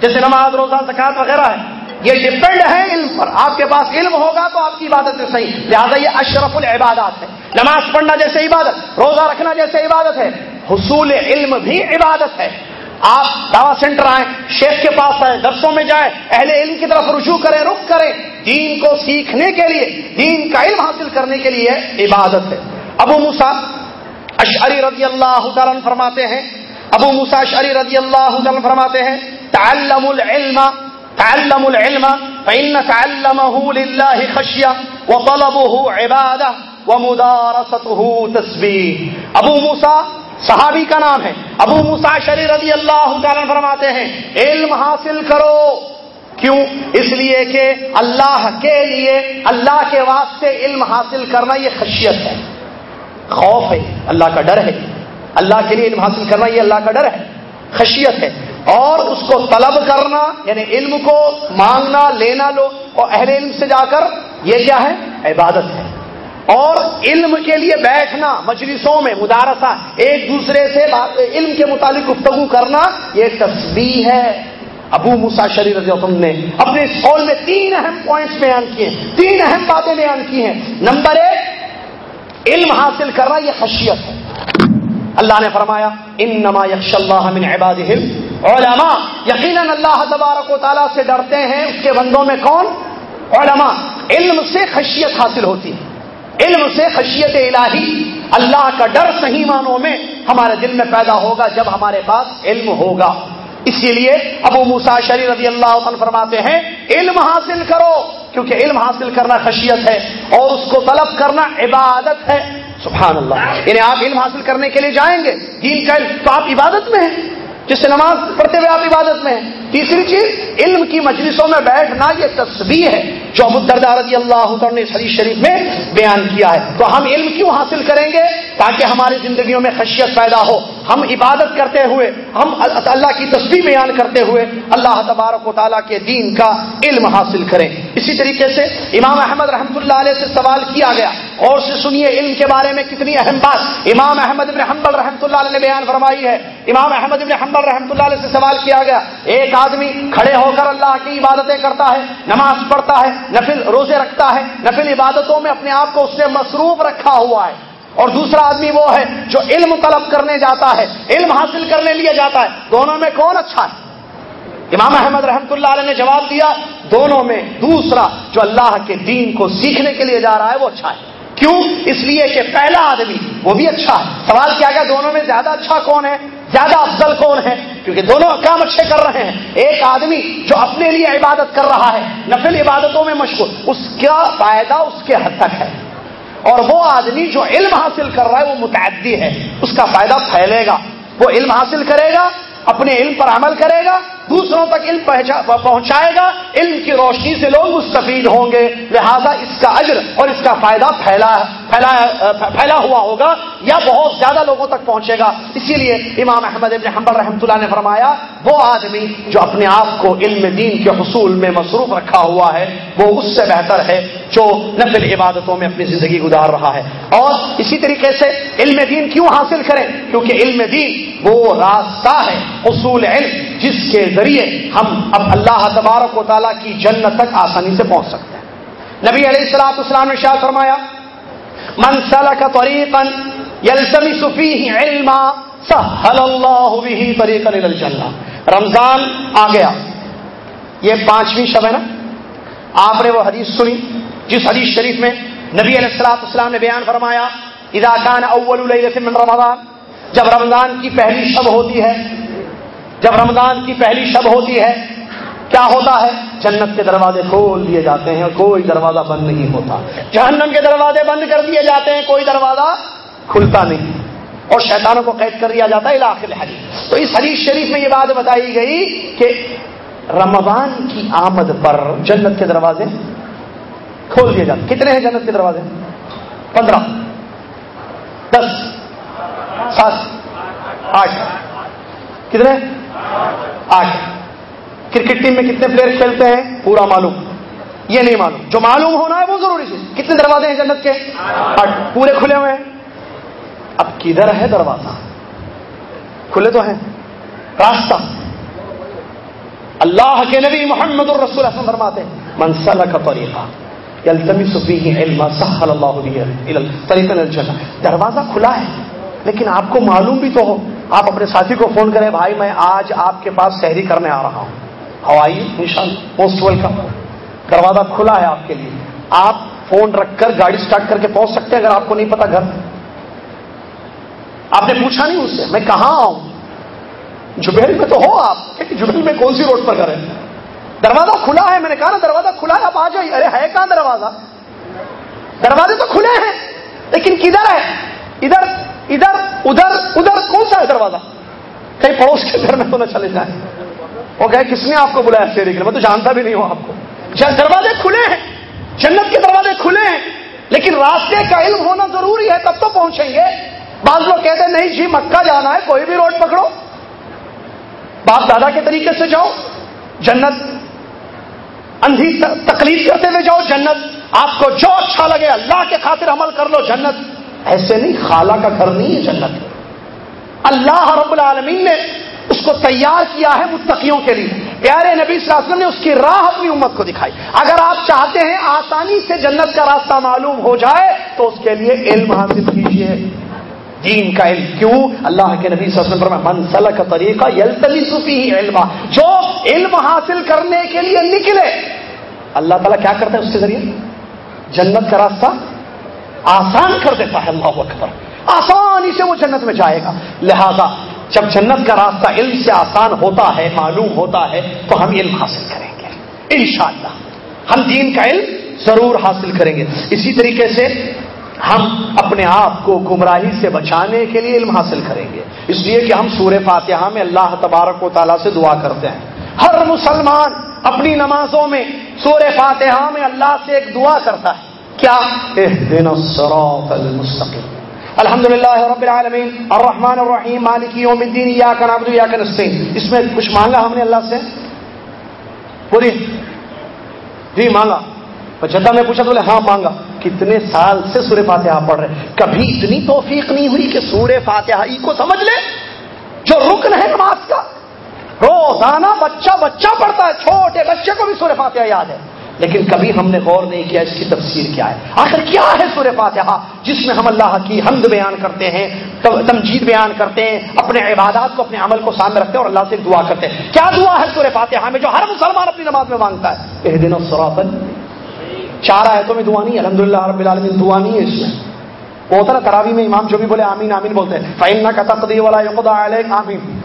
جیسے نماز، روزہ زکات وغیرہ ہے، یہ ڈپینڈ ہے علم پر۔ آپ کے پاس علم ہوگا تو آپ کی عبادت سے صحیح۔ لہٰذا یہ اشرف العبادات ہے نماز پڑھنا جیسے عبادت، روزہ رکھنا جیسے عبادت ہے۔ حصول علم بھی عبادت ہے۔ آپ دعوی سینٹر آئیں، شیخ کے پاس آئے درسوں میں جائیں، اہل علم کی طرف رجوع کریں، رخ کریں۔ دین کو سیکھنے کے لیے، دین کا علم حاصل کرنے کے لیے عبادت ہے۔ ابو موسا اشعری رضی اللہ تعالیٰ فرماتے ہیں، ابو موسا اشعری رضی اللہ تعالیٰ فرماتے ہیں تعلم العلم تعلم العلم، فإن تعلمه لله خشية وطلبه عبادة ومدارسته تسبيح ابو موسا صحابی کا نام ہے۔ ابو مسا شری رضی اللہ تعالیٰ فرماتے ہیں، علم حاصل کرو۔ کیوں؟ اس لیے کہ اللہ کے لیے، اللہ کے واسطے علم حاصل کرنا یہ خشیت ہے۔ خوف ہے، اللہ کا ڈر ہے۔ اللہ کے لیے علم حاصل کرنا یہ اللہ کا ڈر ہے۔ خشیت ہے۔ اور اس کو طلب کرنا یعنی علم کو مانگنا، لینا لو، اور اہل علم سے جا کر، یہ کیا ہے؟ عبادت ہے۔ اور علم کے لیے بیٹھنا مجلسوں میں مدارسہ، ایک دوسرے سے علم کے متعلق گفتگو کرنا، یہ تصویر ہے۔ ابو مسا شری رضی اللہ نے اپنے سول میں تین اہم پوائنٹس بیان کیے ہیں۔ تین اہم باتیں بیان کی ہیں۔ نمبر ایک، علم حاصل کرنا یہ خشیت ہے۔ اللہ نے فرمایا ان نما یکش اللہ من عباد علماء، یقیناً اللہ تبارک و تعالیٰ سے ڈرتے ہیں۔ اس کے بندوں میں کون؟ علماء۔ علم سے خشیت حاصل ہوتی ہے۔ علم سے خشیت الہی، اللہ کا ڈر صحیح معنوں میں ہمارے دل میں پیدا ہوگا جب ہمارے پاس علم ہوگا۔ اسی لیے ابو موسا شری رضی اللہ عنہ فرماتے ہیں، علم حاصل کرو، کیونکہ علم حاصل کرنا خشیت ہے اور اس کو طلب کرنا عبادت ہے۔ سبحان اللہ۔ یعنی آپ علم حاصل کرنے کے لیے جائیں گے، دین کا علم تو آپ عبادت میں ہیں۔ جس سے نماز پڑھتے ہوئے آپ عبادت میں ہیں۔ تیسری چیز، علم کی مجلسوں میں بیٹھنا یہ تصویر ہے۔ جو ابو الدردار رضی اللہ نے حدیث شریف میں بیان کیا ہے۔ تو ہم علم کیوں حاصل کریں گے؟ تاکہ ہماری زندگیوں میں خشیت پیدا ہو۔ ہم عبادت کرتے ہوئے، ہم اللہ کی تصویر بیان کرتے ہوئے اللہ تبارک و تعالیٰ کے دین کا علم حاصل کریں۔ اسی طریقے سے امام احمد رحمۃ اللہ علیہ سے سوال کیا گیا۔ اور سے سنیے علم کے بارے میں کتنی اہم بات۔ امام احمد ابن حنبل رحمۃ اللہ علیہ نے بیان فرمائی ہے۔ امام احمد ابن حنبل رحمۃ اللہ علیہ سے سوال کیا گیا۔ ایک آدمی کھڑے ہو کر اللہ کی عبادتیں کرتا ہے، نماز پڑھتا ہے، نفل روزے رکھتا ہے، نفل عبادتوں میں اپنے آپ کو اس نے مصروف رکھا ہوا ہے۔ اور دوسرا آدمی وہ ہے جو علم طلب کرنے جاتا ہے، علم حاصل کرنے لیے جاتا ہے۔ دونوں میں کون اچھا ہے؟ امام احمد رحمت اللہ علیہ نے جواب دیا، دونوں میں دوسرا جو اللہ کے دین کو سیکھنے کے لیے جا رہا ہے وہ اچھا ہے۔ کیوں؟ اس لیے کہ پہلا آدمی وہ بھی اچھا ہے۔ سوال کیا گیا؟ دونوں میں زیادہ اچھا کون ہے؟ زیادہ افضل کون ہے؟ کیونکہ دونوں کام اچھے کر رہے ہیں۔ ایک آدمی جو اپنے لیے عبادت کر رہا ہے، نفل عبادتوں میں مشغول، اس کا فائدہ اس کے حد تک ہے۔ اور وہ آدمی جو علم حاصل کر رہا ہے، وہ متعدی ہے۔ اس کا فائدہ پھیلے گا۔ وہ علم حاصل کرے گا، اپنے علم پر عمل کرے گا دوسروں تک علم پہنچائے گا، علم کی روشنی سے لوگ مستفید ہوں گے۔ لہذا اس کا اجر اور اس کا فائدہ پھیلا پھیلا پھیلا ہوا ہوگا یا بہت زیادہ لوگوں تک پہنچے گا۔ اسی لیے امام احمد ابن حنبل رحمۃ اللہ نے فرمایا، وہ آدمی جو اپنے آپ کو علم دین کے حصول میں مصروف رکھا ہوا ہے، وہ اس سے بہتر ہے جو نفل عبادتوں میں اپنی زندگی گزار رہا ہے۔ اور اسی طریقے سے علم دین کیوں حاصل کریں؟ کیونکہ علم دین وہ راستہ ہے، اصول علم، جس کے ذریعے ہم اب اللہ تبارک و تعالیٰ کی جنت تک آسانی سے پہنچ سکتے ہیں۔ نبی علیہ السلاط اسلام نے شاہ فرمایا، من سلک طریقا یلتمس فیہ علما سہل اللہ به طریقا الجنہ. رمضان آ گیا۔ یہ پانچویں شب ہے نا؟ آپ نے وہ حدیث سنی، جس حدیث شریف میں نبی علیہ السلاط اسلام نے بیان فرمایا، اذا كان اول من رمضان جب رمضان کی پہلی شب ہوتی ہے جب رمضان کی پہلی شب ہوتی ہے، کیا ہوتا ہے؟ جنت کے دروازے کھول دیے جاتے ہیں کوئی دروازہ بند نہیں ہوتا۔ جہنم کے دروازے بند کر دیے جاتے ہیں، کوئی دروازہ کھلتا نہیں۔ اور شیطانوں کو قید کر دیا جاتا ہے علاقے حدیث تو اس حدیث شریف میں یہ بات بتائی گئی کہ رمضان کی آمد پر جنت کے دروازے کھول دیے جاتے کتنے ہیں جنت کے دروازے؟ پندرہ۔ دس۔ سات۔ آٹھ۔ کتنے؟ آٹھ۔ کرکٹ ٹیم میں کتنے پلیئر کھیلتے ہیں؟ پورا معلوم۔ یہ نہیں معلوم۔ جو معلوم ہونا ہے وہ ضروری چیز۔ کتنے دروازے ہیں جنت کے؟ آٹھ۔ پورے کھلے ہوئے ہیں۔ اب کدھر ہے دروازہ؟ کھلے تو ہیں۔ راستہ۔ اللہ کے نبی محمد الرسول حسن فرماتے ہیں منسل کا طریقہ دروازہ کھلا ہے، لیکن آپ کو معلوم بھی تو ہو۔ آپ اپنے ساتھی کو فون کریں، بھائی، میں آج آپ کے پاس شہری کرنے آ رہا ہوں۔ ہوائی نشان موسٹ ویلکم دروازہ کھلا ہے آپ کے لیے۔ آپ فون رکھ کر گاڑی سٹارٹ کر کے پہنچ سکتے ہیں اگر آپ کو نہیں پتا گھر۔ آپ نے پوچھا نہیں اس سے، میں کہاں آؤں؟ جبیل میں تو ہو آپ جبیل میں کون سی روڈ پر گھر ہے؟ دروازہ کھلا ہے، میں نے کہا نا دروازہ کھلا ہے، آپ آ جائیے۔ ارے، ہے کہاں دروازہ؟ دروازے تو کھلے ہیں، لیکن کدھر ہے؟ ادھر۔ ادھر ادھر ادھر، کون سا ہے دروازہ؟ کہیں پڑوس کے گھر میں تو نہ چلے جائیں۔ وہ کہ کس نے آپ کو بلایا شیری کے لیے؟ میں تو جانتا بھی نہیں ہوں آپ کو۔ دروازے کھلے ہیں۔ جنت کے دروازے کھلے ہیں۔ لیکن راستے کا علم ہونا ضروری ہے، تب تو پہنچیں گے۔ بعض لوگ کہتے ہیں، نہیں جی مکہ جانا ہے، کوئی بھی روڈ پکڑو۔ باپ دادا کے طریقے سے جاؤ۔ جنت اندھی تکلیف کرتے ہوئے جاؤ، جنت آپ کو جو اچھا لگے، اللہ کے خاطر عمل کر لو، جنت۔ ایسے نہیں، خالہ کا گھر نہیں ہے جنت اللہ رب العالمین نے اس کو تیار کیا ہے متقیوں کے لیے۔ پیارے نبی صلی اللہ علیہ وسلم نے اس کی راہ اپنی امت کو دکھائی۔ اگر آپ چاہتے ہیں آسانی سے جنت کا راستہ معلوم ہو جائے، تو اس کے لیے علم حاصل کیجیے دین کا علم کیوں؟ اللہ کے نبی صلی اللہ علیہ وسلم منسل کا طریقہ یلتلی سفی علم جو علم حاصل کرنے کے لیے نکلے، اللہ تعالیٰ کیا کرتا ہے اس کے ذریعے؟ جنت کا راستہ آسان کر دیتا ہے اللہ اکبر۔ آسانی سے وہ جنت میں جائے گا۔ لہذا جب جنت کا راستہ علم سے آسان ہوتا ہے، معلوم ہوتا ہے، تو ہم علم حاصل کریں گے۔ انشاءاللہ۔ ہم دین کا علم ضرور حاصل کریں گے۔ اسی طریقے سے ہم اپنے آپ کو گمراہی سے بچانے کے لیے علم حاصل کریں گے۔ اس لیے کہ ہم سورہ فاتحہ میں اللہ تبارک و تعالیٰ سے دعا کرتے ہیں۔ ہر مسلمان اپنی نمازوں میں سور فاتحہ میں اللہ سے ایک دعا کرتا ہے۔ کیا؟ الصراط المستقیم۔ الحمد للہ رب العالمین، الرحمن الرحیم، مالک یوم الدین یا کا نابد یا کا نسین اس میں کچھ مانگا ہم نے اللہ سے؟ پوری؟ جی مانگا۔ جدہ میں پوچھا تو بولے ہاں مانگا۔ کتنے سال سے سورہ فاتحہ پڑھ رہے کبھی اتنی توفیق نہیں ہوئی کہ سورہ فاتحہ کو سمجھ لے؟ جو رکن ہے نماز کا۔ روزانہ بچہ بچہ پڑھتا ہے، چھوٹے بچے کو بھی سورہ فاتحہ یاد ہے۔ لیکن کبھی ہم نے غور نہیں کیا اس کی تفسیر کیا ہے۔ آخر کیا ہے سورہ فاتحہ جس میں ہم اللہ کی حمد بیان کرتے ہیں تمجید بیان کرتے ہیں، اپنے عبادات کو، اپنے عمل کو سامنے رکھتے ہیں اور اللہ سے دعا کرتے ہیں۔ کیا دعا ہے سورہ فاتحہ میں جو ہر مسلمان اپنی نماز میں مانگتا ہے؟ اح دن سورافن چار آیتوں میں دعا نہیں الحمد للہ رب العالمین دعا نہیں ہے اس میں۔ وہ ہوتا نا تراوی میں امام جو بھی بولے، آمین آمین بولتے ہیں۔ فائن کا تقدی والا آمین۔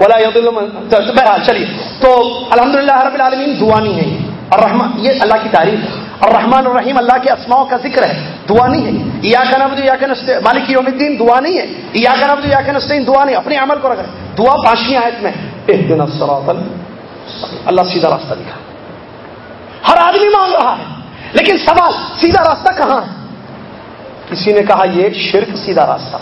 بہرحال چلیے تو الحمد للہ رب العالمین دعا نہیں ہے۔ الرحمان یہ اللہ کی تعریف ہے۔ الرحمن الرحیم اللہ کے اسماؤں کا ذکر ہے، دعا نہیں ہے۔ یا کا نبد یا مالک یوم الدین، دعا نہیں ہے۔ یا کا نبد یا نسطین دعا نہیں، اپنے عمل کو رکھ۔ رہے دعا پانچویں آیت میں ایک دن اللہ سیدھا راستہ دکھا۔ ہر آدمی مانگ رہا ہے، لیکن سوال، سیدھا راستہ کہاں ہے؟ کسی نے کہا یہ شرک سیدھا راستہ،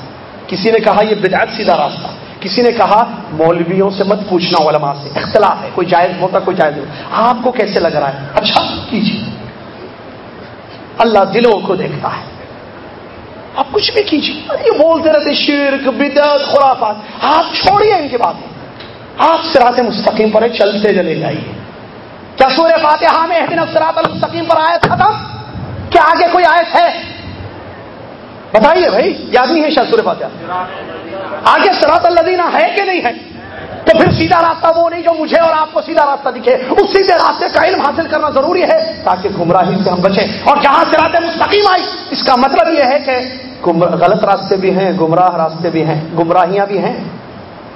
کسی نے کہا یہ بدعت سیدھا راستہ۔ کسی نے کہا، مولویوں سے مت پوچھنا علماء سے، اختلاف ہے، کوئی جائز ہوتا کوئی جائز نہیں آپ کو کیسے لگ رہا ہے؟ اچھا کیجیے۔ اللہ دلوں کو دیکھتا ہے۔ آپ کچھ بھی کیجیے۔ یہ بولتے رہتے شرک، بدعت، خرافات۔ آپ چھوڑیے ان کی باتیں۔ آپ سراط مستقیم پر چلتے چلے جائیے۔ کیا سورہ فاتحہ میں دن سراط المستقیم پر آیت ختم؟ کیا آگے کوئی آیت ہے؟ بتائیے بھائی، یاد نہیں ہے شاید سورہ فاتحہ۔ آگے سراط الدینہ ہے کہ نہیں ہے تو پھر سیدھا راستہ وہ نہیں جو مجھے اور آپ کو سیدھا راستہ دکھے۔ اس سیدھے راستے کا علم حاصل کرنا ضروری ہے تاکہ گمراہی سے ہم بچیں۔ اور جہاں سے راستے مستقیم آئی، اس کا مطلب یہ ہے کہ غلط راستے بھی ہیں، گمراہ راستے بھی ہیں، گمراہیاں بھی ہیں۔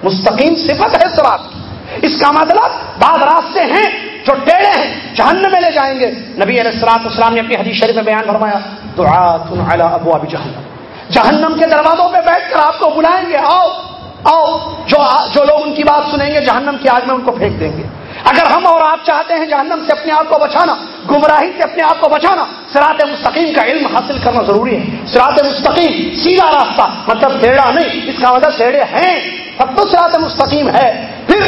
مستقیم صفت ہے سرات اس کا مطلب بعض راستے ہیں جو ٹیڑے ہیں، جہنم میں لے جائیں گے۔ نبی علیہ السلاط اسلام نے اپنی حدیث شریف میں بیان فرمایا تو ابو ابھی جہنم۔ جہنم کے دروازوں پہ بیٹھ کر آپ کو بلائیں گے، آؤ آؤ، جو جو لوگ ان کی بات سنیں گے، جہنم کی آگ میں ان کو پھینک دیں گے۔ اگر ہم اور آپ چاہتے ہیں جہنم سے اپنے آپ کو بچانا، گمراہی سے اپنے آپ کو بچانا سرات مستقیم کا علم حاصل کرنا ضروری ہے۔ سرات مستقیم، سیدھا راستہ مطلب ٹیڑھا نہیں، اس کا مطلب ٹیڑھے ہیں۔ سب تو سرات مستقیم ہے۔ پھر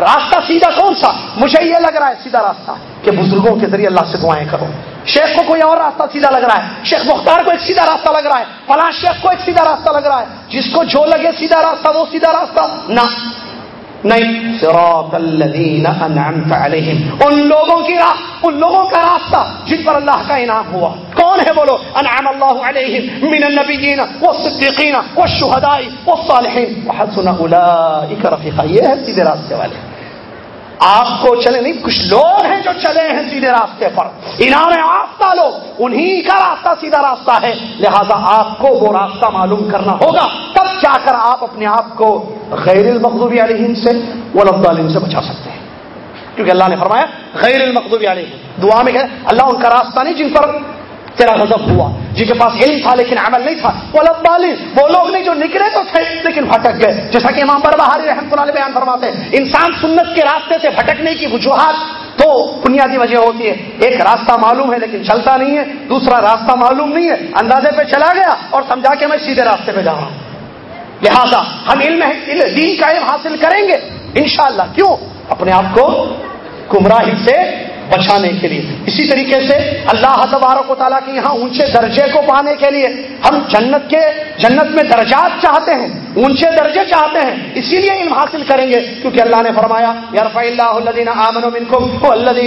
راستہ سیدھا کون سا؟ مجھے یہ لگ رہا ہے سیدھا راستہ کہ بزرگوں کے ذریعے اللہ سے دعائیں کرو۔ شیخ کو کوئی اور راستہ سیدھا لگ رہا ہے؟ شیخ مختار کو ایک سیدھا راستہ لگ رہا ہے۔ فلاں شیخ کو ایک سیدھا راستہ لگ رہا ہے۔ جس کو جو لگے سیدھا راستہ، وہ سیدھا راستہ۔ نہ۔ نہیں۔ انعمت علیہم۔ ان لوگوں کی راہ، ان لوگوں کا راستہ جن پر اللہ کا انعام ہوا۔ کون ہے بولو انعام اللہ علیہم من النبیین والصدیقین والشہداء والصالحین۔ وحسن اولئک رفیقا۔ یہ ہے سیدھے راستے والے۔ آپ کو چلے نہیں، کچھ لوگ ہیں جو چلے ہیں سیدھے راستے پر۔ انعام آفتہ لوگ انہی کا راستہ سیدھا راستہ ہے۔ لہذا آپ کو وہ راستہ معلوم کرنا ہوگا۔ تب کیا کر آپ اپنے آپ کو غیر المقوبی علیہ سے وہ علیہ سے بچا سکتے ہیں۔ کیونکہ اللہ نے فرمایا، غیر المقوبی علیہ دعا میں کہ اللہ ان کا راستہ نہیں جن پر تیرا غضب ہوا۔ جن کے پاس علم تھا لیکن عمل نہیں تھا۔ وہ وہ لوگ نہیں جو نکلے تو تھے، لیکن بھٹک گئے۔ جیسا کہ امام پر بہاری رحمت اللہ بیان فرماتے ہیں، انسان سنت کے راستے سے بھٹکنے کی وجوہات تو بنیادی وجہ ہوتی ہے۔ ایک راستہ معلوم ہے لیکن چلتا نہیں ہے، دوسرا راستہ معلوم نہیں ہے۔ اندازے پہ چلا گیا اور سمجھا کہ میں سیدھے راستے پہ جا رہا ہوں۔ لہذا ہم علم، دین کا علم حاصل کریں گے۔ انشاءاللہ، کیوں؟ اپنے آپ کو گمراہی سے بچانے کے لیے۔ اسی طریقے سے اللہ تبارک و تعالیٰ کے یہاں اونچے درجے کو پانے کے لیے ہم جنت کے جنت میں درجات چاہتے ہیں، اونچے درجے چاہتے ہیں، اسی لیے علم حاصل کریں گے۔ کیونکہ اللہ نے فرمایا یارف اللہ اللہ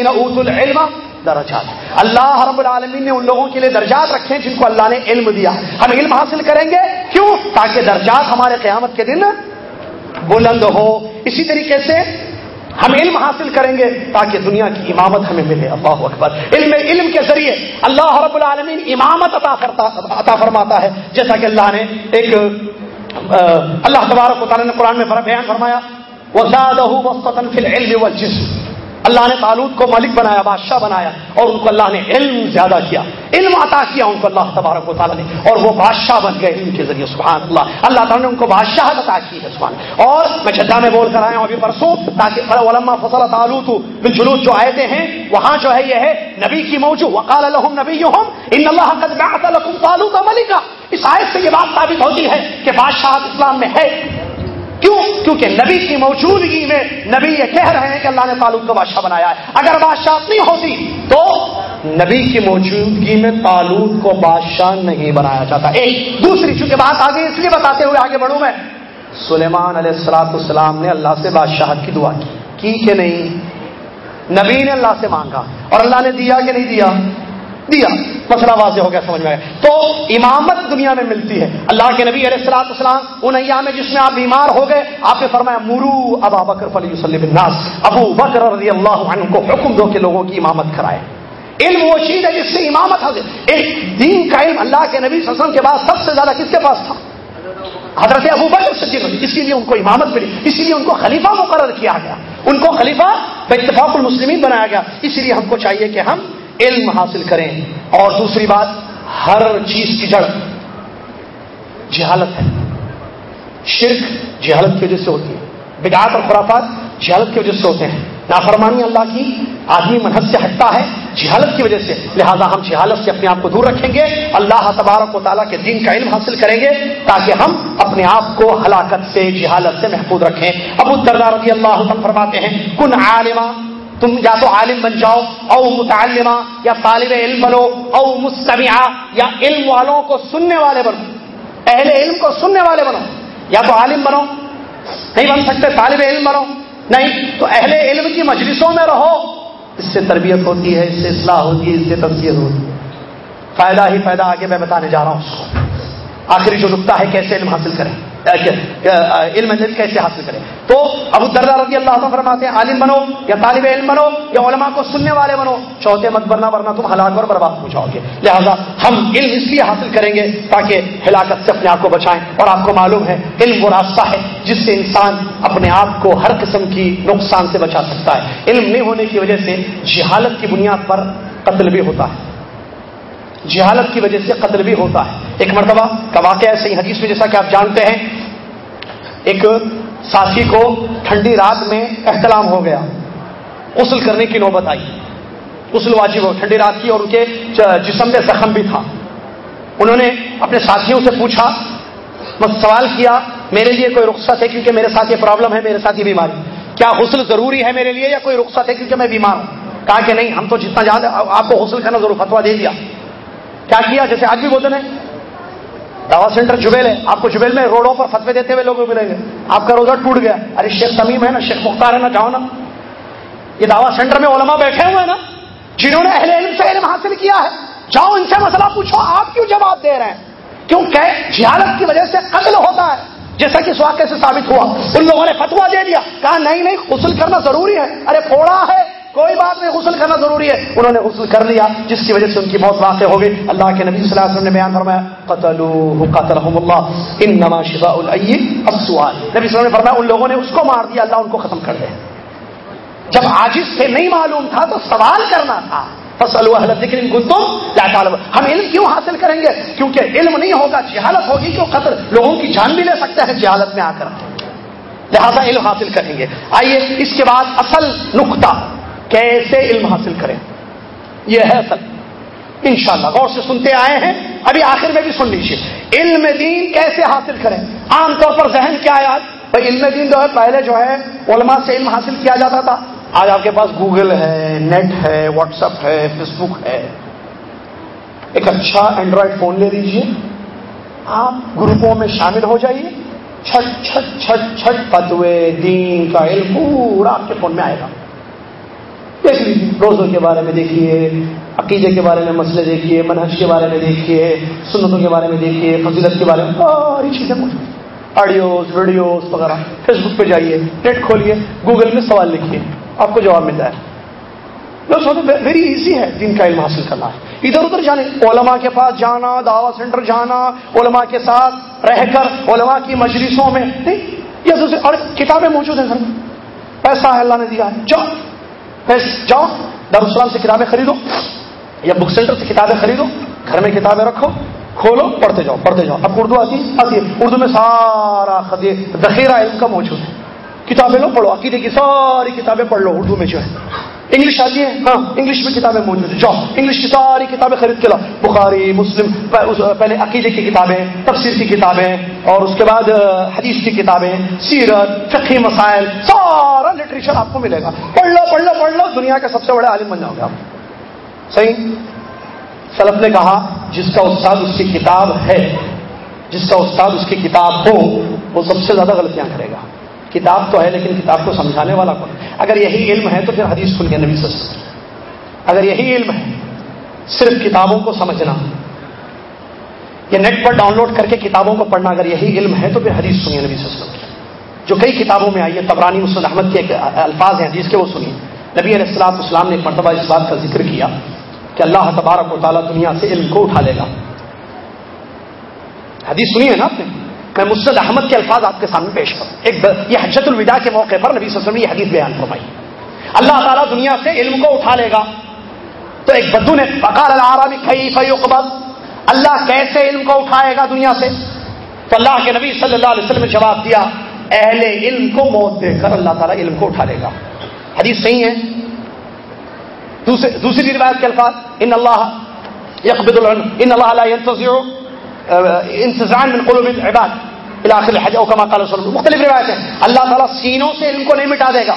ات العلم درجات۔ اللہ رب العالمین نے ان لوگوں کے لیے درجات رکھے ہیں جن کو اللہ نے علم دیا۔ ہم علم حاصل کریں گے، کیوں؟ تاکہ درجات ہمارے قیامت کے دن بلند ہو۔ اسی طریقے سے ہم علم حاصل کریں گے تاکہ دنیا کی امامت ہمیں ملے۔ اللہ اکبر۔ علم علم کے ذریعے اللہ رب العالمین امامت عطا عطا فرماتا ہے۔ جیسا کہ اللہ نے ایک اللہ تبارک و تعالیٰ نے قرآن میں بیان فرمایا وہ زیادہ علم و جسم اللہ نے تعلق کو ملک بنایا، بادشاہ بنایا اور ان کو اللہ نے علم زیادہ کیا۔ علم عطا کیا ان کو اللہ تبارک و تعالیٰ نے۔ اور وہ بادشاہ بن گئے علم کے ذریعے سبحان اللہ اللہ تعالیٰ نے ان کو بادشاہ عطا کی ہے سبحان اور میں جدہ میں بول کر آیا ہوں ابھی پرسوں، تاکہ علما فصل تعلق جلوس جو آئے ہیں، وہاں جو ہے، یہ ہے، نبی کی موجود وقال الحم نبی ان اللہ تعلق ملکہ اس آیت سے یہ بات ثابت ہوتی ہے کہ بادشاہ اسلام میں ہے۔ کیوں؟ کیونکہ نبی کی موجودگی میں نبی یہ کہہ رہے ہیں کہ اللہ نے تعلق کو بادشاہ بنایا ہے۔ اگر بادشاہ نہیں ہوتی تو نبی کی موجودگی میں تعلق کو بادشاہ نہیں بنایا جاتا۔ ایک دوسری چونکہ بات آگے اس لیے بتاتے ہوئے آگے بڑھوں میں، سلیمان علیہ السلاط السلام نے اللہ سے بادشاہ کی دعا کی کی کہ نہیں؟ نبی نے اللہ سے مانگا اور اللہ نے دیا کہ نہیں دیا؟ دیا۔ مسئلہ واضح ہو گیا، سمجھ میں تو امامت دنیا میں ملتی ہے۔ اللہ کے نبی علیہ السلاط اسلام ان ایام میں جس میں آپ بیمار ہو گئے، آپ نے فرمایا، مرو ابا بکر فلی وسلم الناس۔ ابو بکر رضی اللہ عنہ کو حکم دو کے لوگوں کی امامت کرائے۔ علم وہ چیز ہے جس سے امامت حاصل۔ ایک دین کا علم اللہ کے نبی صلی اللہ علیہ وسلم کے بعد سب سے زیادہ کس کے پاس تھا؟ حضرت ابو بکر صدیق۔ اسی لیے ان کو امامت ملی۔ اسی لیے ان کو خلیفہ مقرر کیا گیا۔ ان کو خلیفہ اتفاق المسلمین بنایا گیا۔ اسی لیے ہم کو چاہیے کہ ہم علم حاصل کریں۔ اور دوسری بات، ہر چیز کی جڑ جہالت ہے۔ شرک جہالت کی وجہ سے ہوتی ہے۔ بدعات اور خرافات جہالت کی وجہ سے ہوتے ہیں۔ نافرمانی اللہ کی آدمی منحص سے ہٹتا ہے جہالت کی وجہ سے۔ لہذا ہم جہالت سے اپنے آپ کو دور رکھیں گے۔ اللہ تبارک و تعالیٰ کے دین کا علم حاصل کریں گے تاکہ ہم اپنے آپ کو ہلاکت سے، جہالت سے محفوظ رکھیں۔ ابو دردار رضی اللہ فرماتے ہیں، کن عالمہ تم یا تو عالم بن جاؤ، او متعلمہ، یا طالب علم بنو، او مستمعہ، یا علم والوں کو سننے والے بنو، اہل علم کو سننے والے بنو، یا تو عالم بنو، نہیں بن سکتے طالب علم بنو، نہیں تو اہل علم کی مجلسوں میں رہو، اس سے تربیت ہوتی ہے، اس سے اصلاح ہوتی ہے، اس سے تفصیل ہوتی ہے۔ فائدہ ہی فائدہ آگے میں بتانے جا رہا ہوں۔ اس کو آخری جو نقطہ ہے، کیسے علم حاصل کریں؟ علم کیسے حاصل کریں؟ تو ابو دردہ رضی اللہ عنہ فرماتے ہیں، عالم بنو یا طالب علم بنو یا علماء کو سننے والے بنو، چوتھے مت بننا ورنہ تم ہلاک اور برباد ہو جاؤ گے۔ لہٰذا ہم علم اس لیے حاصل کریں گے تاکہ ہلاکت سے اپنے آپ کو بچائیں۔ اور آپ کو معلوم ہے، علم وہ راستہ ہے جس سے انسان اپنے آپ کو ہر قسم کی نقصان سے بچا سکتا ہے۔ علم نہیں ہونے کی وجہ سے جہالت کی بنیاد پر قتل بھی ہوتا ہے۔ جہالت کی وجہ سے قتل بھی ہوتا ہے۔ ایک مرتبہ کا واقعہ صحیح حدیث میں جیسا کہ آپ جانتے ہیں ایک ساتھی کو ٹھنڈی رات میں احتلام ہو گیا۔ غسل کرنے کی نوبت آئی۔ غسل واجب ہو، ٹھنڈی رات کی اور ان کے جسم میں زخم بھی تھا۔ انہوں نے اپنے ساتھیوں سے پوچھا سوال کیا، میرے لیے کوئی رخصت ہے کیونکہ میرے ساتھ یہ پرابلم ہے، میرے ساتھ یہ بیماری۔ کیا غسل ضروری ہے میرے لیے یا کوئی رخصت ہے کیونکہ میں بیمار ہوں؟ کہا کہ نہیں، ہم تو جتنا جانتے آپ کو غسل کرنا ضرور فتوا دے دیا۔ کیا کیا؟ جیسے آج بھی بولتے ہیں دوا سینٹر جبیل ہے۔ آپ کو جبیل میں روڈوں پر فتوے دیتے ہوئے لوگ ملیں گے۔ آپ کا روزہ ٹوٹ گیا۔ ارے شیخ تمیم ہے نا، شیخ مختار ہے نا، جاؤ نا۔ یہ دعوی سینٹر میں علماء بیٹھے ہوئے ہیں نا، جنہوں نے اہل علم سے علم حاصل کیا ہے۔ جاؤ ان سے مسئلہ پوچھو، آپ کیوں جواب دے رہے ہیں؟ کیوں کہ جہالت کی وجہ سے قتل ہوتا ہے۔ جیسا کہ اس واقعے سے ثابت ہوا، ان لوگوں نے فتوا دے دیا، کہا نہیں نہیں، غسل کرنا ضروری ہے۔ ارے، پھوڑا ہے۔ کوئی بات نہیں، غسل کرنا ضروری ہے۔ انہوں نے غسل کر لیا، جس کی وجہ سے ان کی موت واقع ہو گئی۔ اللہ کے نبی صلی اللہ علیہ وسلم نے بیان فرمایا، قتلوه اللہ انما شفاء السؤال۔ نبی صلی اللہ علیہ وسلم نے فرمایا، ان لوگوں نے اس کو مار دیا، اللہ ان کو ختم کر دیا جب عاجز سے نہیں معلوم تھا تو سوال کرنا تھا۔ ذکر تم ہم علم کیوں حاصل کریں گے؟ کیونکہ علم نہیں ہوگا، جہالت ہوگی، کیوں قتل؟ لوگوں کی جان بھی لے سکتے ہیں جہالت میں آ کر۔ لہذا علم حاصل کریں گے۔ آئیے، اس کے بعد اصل نقطہ۔ کیسے علم حاصل کریں؟ یہ ہے اصل۔ انشاءاللہ، غور سے سنتے آئے ہیں۔ ابھی آخر میں بھی سن لیجیے علم دین کیسے حاصل کریں؟ عام طور پر ذہن کیا یاد بھائی، علم دین جو ہے، پہلے جو ہے، علماء سے علم حاصل کیا جاتا تھا۔ آج آپ کے پاس گوگل ہے، نیٹ ہے، واٹس اپ ہے، فیس بک ہے۔ ایک اچھا اینڈرائڈ فون لے لیجیے آپ گروپوں میں شامل ہو جائیے۔ چھٹ چھٹ چھٹ چھٹ پتوے دین کا علم پورا آپ کے فون میں آئے گا۔ روزوں کے بارے میں دیکھیے، عقیدے کے بارے میں مسئلے دیکھیے، منہج کے بارے میں دیکھیے، سنتوں کے بارے میں دیکھیے، فضیلت کے بارے میں ساری چیزیں موجود آڈیوز، ویڈیوز وغیرہ۔ فیس بک پہ جائیے، نیٹ کھولیے گوگل میں سوال لکھیے، آپ کو جواب ملتا ہے۔ ویری ایزی ہے دن کا علم حاصل کرنا۔ ہے ادھر ادھر جانے، علماء کے پاس جانا، دعوی سینٹر جانا، علماء کے ساتھ رہ کر علماء کی مجلسوں میں۔ نہیں، یہ اور کتابیں موجود ہیں گھر میں پیسہ ہے، اللہ نے دیا ہے۔ جاؤ۔ جاؤ، دارالسلام سے کتابیں خریدو یا بک سینٹر سے کتابیں خریدو، گھر میں کتابیں رکھو، کھولو، پڑھتے جاؤ پڑھتے جاؤ۔ اب اردو آتی آتی ہے۔ اردو میں سارا خدی ذخیرہ علم کا موجود ہے۔ کتابیں لو، پڑھو، عقیدے کی ساری کتابیں پڑھ لو، اردو میں جو ہے۔ انگلش آتی ہے؟ ہاں۔ انگلش میں کتابیں موجود ہیں۔ جاؤ۔ انگلش کی ساری کتابیں خرید کے لاؤ۔ بخاری مسلم پہلے عقیدے کی کتابیں تفسیر کی کتابیں اور اس کے بعد حدیث کی کتابیں سیرت فقی مسائل سارا لٹریچر آپ کو ملے گا۔ پڑھ لو پڑھ لو پڑھ لو دنیا کے سب سے بڑے عالم بن جاؤ گے آپ۔ صحیح؟ سلف نے کہا جس کا استاد اس کی کتاب ہے جس کا استاد اس کی کتاب ہو وہ سب سے زیادہ غلطیاں کرے گا۔ کتاب تو ہے لیکن کتاب کو سمجھانے والا کون اگر یہی علم ہے تو پھر حدیث سن کے نبی سے اگر یہی علم ہے، صرف کتابوں کو سمجھنا۔ یا نیٹ پر ڈاؤن لوڈ کر کے کتابوں کو پڑھنا، اگر یہی علم ہے تو پھر حدیث سنیے نبی سے جو کئی کتابوں میں آئی ہے تبرانی مسلم احمد کے الفاظ ہیں حدیث کے، وہ سنیے۔ نبی علیہ السلام اسلام نے ایک مرتبہ اس بات کا ذکر کیا کہ اللہ تبارک و تعالیٰ دنیا سے علم کو اٹھا لے گا۔ حدیث سنی ہے نا آپ نے؟ میں مسد احمد کے الفاظ آپ کے سامنے پیش کروں۔ ایک یہ حجت الوداع کے موقع پر نبی صلی اللہ علیہ وسلم نے یہ حدیث بیان فرمائی۔ اللہ تعالیٰ دنیا سے علم کو اٹھا لے گا۔ تو ایک بدو نے بکار العربی کئی فیقبل اللہ کیسے علم کو اٹھائے گا دنیا سے؟ تو اللہ کے نبی صلی اللہ علیہ وسلم نے جواب دیا، اہل علم کو موت دے کر اللہ تعالیٰ علم کو اٹھا لے گا۔ حدیث صحیح ہے۔ دوسری دوسری روایت کے الفاظ، ان اللہ یقبد العلم، ان اللہ لا ينتظر انتظام من قلوب العباد۔ علاقے حج او کما قال رسول مختلف روایتیں اللہ تعالیٰ سینوں سے علم کو نہیں مٹا دے گا.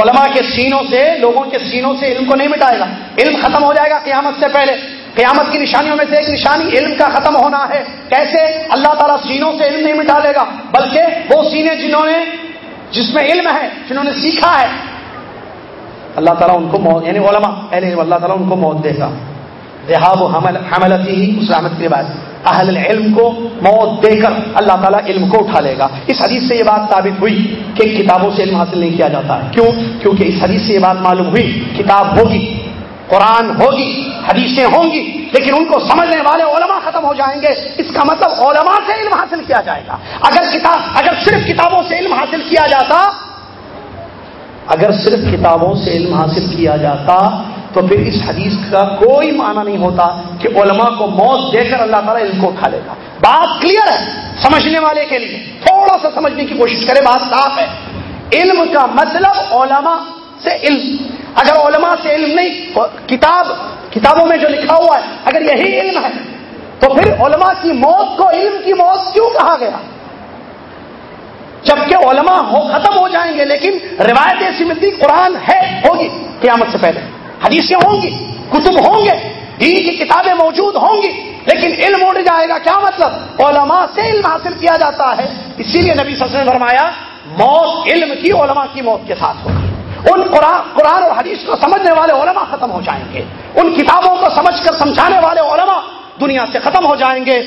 علماء کے سینوں سے، لوگوں کے سینوں سے علم کو نہیں مٹائے گا. علم ختم ہو جائے گا قیامت سے پہلے. قیامت کی نشانیوں میں سے ایک نشانی علم کا ختم ہونا ہے. کیسے؟ اللہ تعالیٰ سینوں سے علم نہیں مٹا دے گا. بلکہ وہ سینے جنہوں نے، جس میں علم ہے، جنہوں نے سیکھا ہے، اللہ تعالیٰ ان کو موت یعنی علماء اللہ تعالیٰ ان کو موت دے گا. دیہاب و حملتی ہی اس رحمت کی بات اہل علم کو موت دے کر اللہ تعالیٰ علم کو اٹھا لے گا۔ اس حدیث سے یہ بات ثابت ہوئی کہ کتابوں سے علم حاصل نہیں کیا جاتا۔ ہے کیوں؟ کیونکہ اس حدیث سے یہ بات معلوم ہوئی، کتاب ہوگی، قرآن ہوگی، حدیثیں ہوں گی، لیکن ان کو سمجھنے والے علماء ختم ہو جائیں گے۔ اس کا مطلب علماء سے علم حاصل کیا جائے گا۔ اگر کتاب، اگر صرف کتابوں سے علم حاصل کیا جاتا، اگر صرف کتابوں سے علم حاصل کیا جاتا تو پھر اس حدیث کا کوئی معنی نہیں ہوتا کہ علماء کو موت دے کر اللہ تعالیٰ علم کو اٹھا لے گا۔ بات کلیئر ہے سمجھنے والے کے لیے۔ تھوڑا سا سمجھنے کی کوشش کرے بات صاف ہے۔ علم کا مطلب علماء سے علم۔ اگر علماء سے علم نہیں کتاب، کتابوں میں جو لکھا ہوا ہے، اگر یہی علم ہے، تو پھر علماء کی موت کو علم کی موت کیوں کہا گیا؟ جبکہ علماء ہو، ختم ہو جائیں گے، لیکن روایت ایسی ملتی قرآن ہے، ہوگی قیامت سے پہلے۔ حدیثیں ہوں گی، کتب ہوں گے، دین کی کتابیں موجود ہوں گی، لیکن علم اڑ جائے گا، کیا مطلب؟ علماء سے علم حاصل کیا جاتا ہے۔ اسی لیے نبی سس نے فرمایا، موت علم کی، علماء کی موت کے ساتھ ہوگی۔ ان قرآن قرآن اور حدیث کو سمجھنے والے علماء ختم ہو جائیں گے۔ ان کتابوں کو سمجھ کر سمجھانے والے علماء دنیا سے ختم ہو جائیں گے،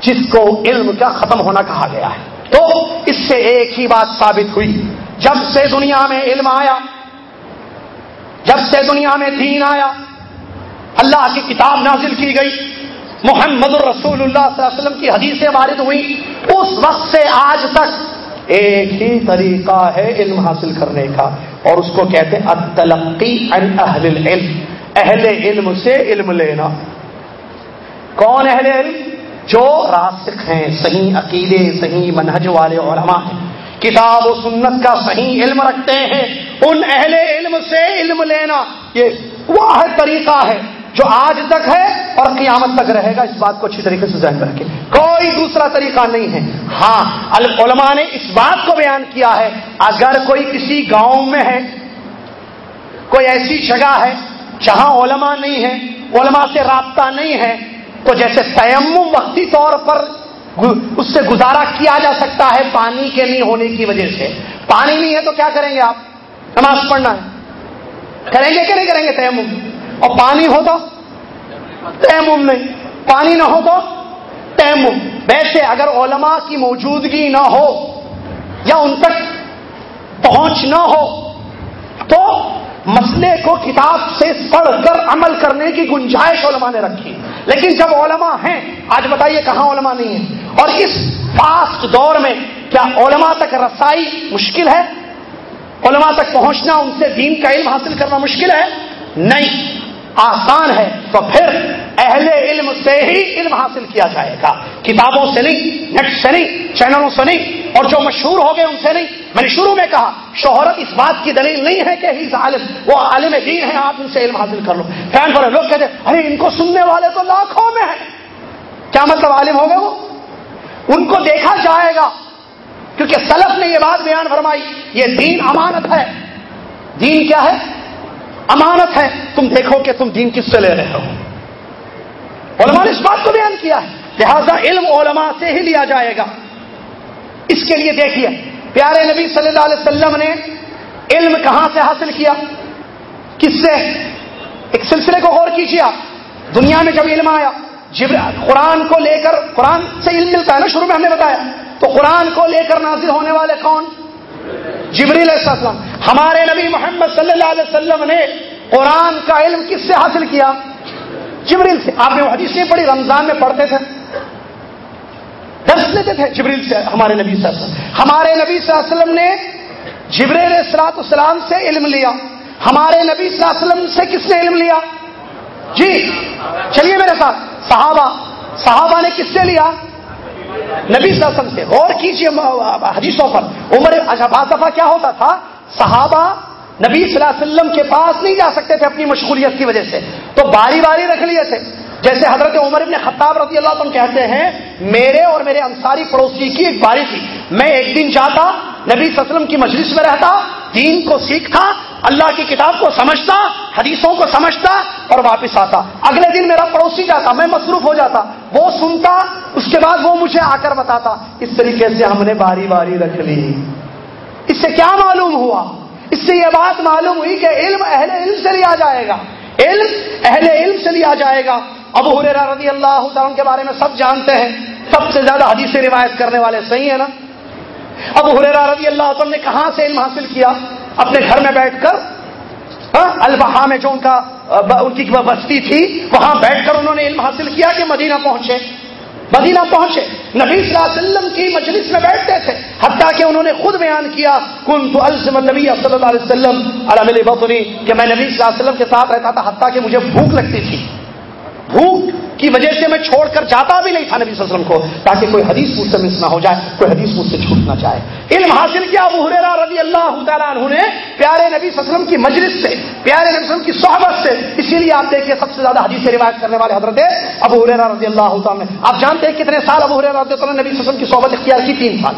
جس کو علم کا ختم ہونا کہا گیا ہے۔ تو اس سے ایک ہی بات ثابت ہوئی، جب سے دنیا میں علم آیا جب سے دنیا میں دین آیا، اللہ کی کتاب نازل کی گئی، محمد الرسول اللہ صلی اللہ علیہ وسلم کی حدیثیں وارد ہوئی اس وقت سے آج تک ایک ہی طریقہ ہے علم حاصل کرنے کا، اور اس کو کہتے ہیں التلقی عن اہل العلم، اہل علم سے علم لینا۔ کون اہل علم؟ جو راسک ہیں، صحیح عقیدے، صحیح منہج والے علماء ہیں۔ کتاب و سنت کا صحیح علم رکھتے ہیں، ان اہل علم سے علم لینا یہ وہ طریقہ ہے جو آج تک ہے اور قیامت تک رہے گا۔ اس بات کو اچھی طریقے سے ذہن میں رکھے کوئی دوسرا طریقہ نہیں ہے۔ ہاں علماء نے اس بات کو بیان کیا ہے، اگر کوئی کسی گاؤں میں ہے، کوئی ایسی جگہ ہے جہاں علماء نہیں ہے علماء سے رابطہ نہیں ہے، تو جیسے تیمم وقتی طور پر اس سے گزارا کیا جا سکتا ہے پانی کے نہیں ہونے کی وجہ سے؟ پانی نہیں ہے تو کیا کریں گے آپ؟ نماز پڑھنا ہے۔ کریں گے کہ نہیں کریں گے؟ تیمم۔ اور پانی ہو تو؟ تیمم نہیں۔ پانی نہ ہو تو؟ تیمم۔ ویسے اگر علماء کی موجودگی نہ ہو یا ان تک پہنچ نہ ہو، تو مسئلے کو کتاب سے پڑھ کر عمل کرنے کی گنجائش علماء نے رکھی۔ لیکن جب علماء ہیں، آج بتائیے کہاں علماء نہیں ہیں؟ اور اس فاسٹ دور میں کیا علماء تک رسائی مشکل ہے؟ علماء تک پہنچنا، ان سے دین کا علم حاصل کرنا مشکل ہے؟ نہیں۔ آسان ہے، تو پھر اہل علم سے ہی علم حاصل کیا جائے گا۔ کتابوں سے نہیں، نیٹ سے نہیں، چینلوں سے نہیں، اور جو مشہور ہو گئے ان سے نہیں۔ میں نے شروع میں کہا، شہرت اس بات کی دلیل نہیں ہے کہ ہی عالم وہ عالم دین ہے، آپ ان سے علم حاصل کر لو۔ فین پر لوگ کہتے ارے، ان کو سننے والے تو لاکھوں میں ہیں۔ کیا مطلب عالم ہو گئے وہ؟ ان کو دیکھا جائے گا۔ کیونکہ سلف نے یہ بات بیان فرمائی، یہ دین امانت ہے۔ دین کیا ہے؟ امانت ہے۔ تم دیکھو کہ تم دین کس سے لے رہے ہو۔ علماء نے اس بات کو بیان کیا ہے۔ لہذا علم علماء سے ہی لیا جائے گا۔ اس کے لیے دیکھیے پیارے نبی صلی اللہ علیہ وسلم نے علم کہاں سے حاصل کیا؟ کس سے؟ ایک سلسلے کو غور کیجیے آپ۔ دنیا میں جب علم آیا قرآن کو لے کر، قرآن سے علم ملتا ہے نا شروع میں ہم نے بتایا۔ تو قرآن کو لے کر نازل ہونے والے کون؟ جبریل علیہ السلام۔ ہمارے نبی محمد صلی اللہ علیہ وسلم نے قرآن کا علم کس سے حاصل کیا؟ جبریل سے۔ آپ نے حدیث سے پڑھی، رمضان میں پڑھتے تھے۔ درس لیتے تھے جبریل سے ہمارے نبی صلی اللہ علیہ وسلم۔ ہمارے نبی صلی اللہ علیہ وسلم نے جبریل السلاط اسلام سے علم لیا۔ ہمارے نبی صلی اللہ علیہ وسلم سے کس نے علم لیا؟ جی چلیے میرے ساتھ، صحابہ۔ صحابہ نے کس سے لیا؟ نبی صلی اللہ علیہ وسلم سے۔ غور کیجیے حدیثوں پر۔ عمر اچھا بعض کیا ہوتا تھا؟ صحابہ نبی صلی اللہ علیہ وسلم کے پاس نہیں جا سکتے تھے اپنی مشغولیت کی وجہ سے۔ تو باری باری رکھ لیے تھے۔ جیسے حضرت عمر ابن خطاب رضی اللہ عنہ کہتے ہیں، میرے اور میرے انصاری پڑوسی کی ایک باری تھی۔ میں ایک دن جاتا، نبی صلی اللہ علیہ وسلم کی مجلس میں رہتا، دین کو سیکھتا، اللہ کی کتاب کو سمجھتا، حدیثوں کو سمجھتا اور واپس آتا۔ اگلے دن میرا پڑوسی جاتا، میں مصروف ہو جاتا۔ وہ سنتا، اس کے بعد وہ مجھے آ کر بتاتا۔ اس طریقے سے ہم نے باری باری رکھ لی۔ اس سے کیا معلوم ہوا؟ اس سے یہ بات معلوم ہوئی کہ علم اہل علم سے لیا جائے گا۔ علم اہل علم سے لیا جائے گا۔ ابو حریرا رضی اللہ تعالیٰ کے بارے میں سب جانتے ہیں، سب سے زیادہ حدیث روایت کرنے والے صحیح ہیں نا؟ ابو حریرا رضی اللہ تعالیٰ نے کہاں سے علم حاصل کیا؟ اپنے گھر میں بیٹھ کر ہاں؟ البہا میں جو ان کا، ان کی بستی تھی، وہاں بیٹھ کر انہوں نے علم حاصل کیا کہ مدینہ پہنچے۔ مدینہ پہنچے۔ نبی صلی اللہ علیہ وسلم کی مجلس میں بیٹھتے تھے۔ حتیٰ کہ انہوں نے خود بیان کیا کن تو الزم نبی صلی اللہ علیہ وسلم الحمد بطنی کہ میں نبی صلی اللہ علیہ وسلم کے ساتھ رہتا تھا، حتیٰ کہ مجھے بھوک لگتی تھی۔ بھوک کی وجہ سے میں چھوڑ کر جاتا بھی نہیں تھا نبی صلی اللہ علیہ وسلم کو، تاکہ کوئی حدیث مجھ سے مس نہ ہو جائے، کوئی حدیث مجھ سے چھوٹ نہ جائے۔ علم حاصل کیا ابو حریرہ رضی اللہ تعالیٰ عنہ نے؟ پیارے نبی صلی اللہ علیہ وسلم کی مجلس سے، پیارے نبی صلی اللہ علیہ وسلم کی صحبت سے۔ اسی لیے آپ دیکھیے، سب سے زیادہ حدیث سے روایت کرنے والے حضرت ابو حریرہ رضی اللہ تعالیٰ نے آپ جانتے ہیں کتنے سال ابو حریرہ رضی اللہ نبی صلی اللہ علیہ وسلم کی صحبت اختیار کی؟ تین سال۔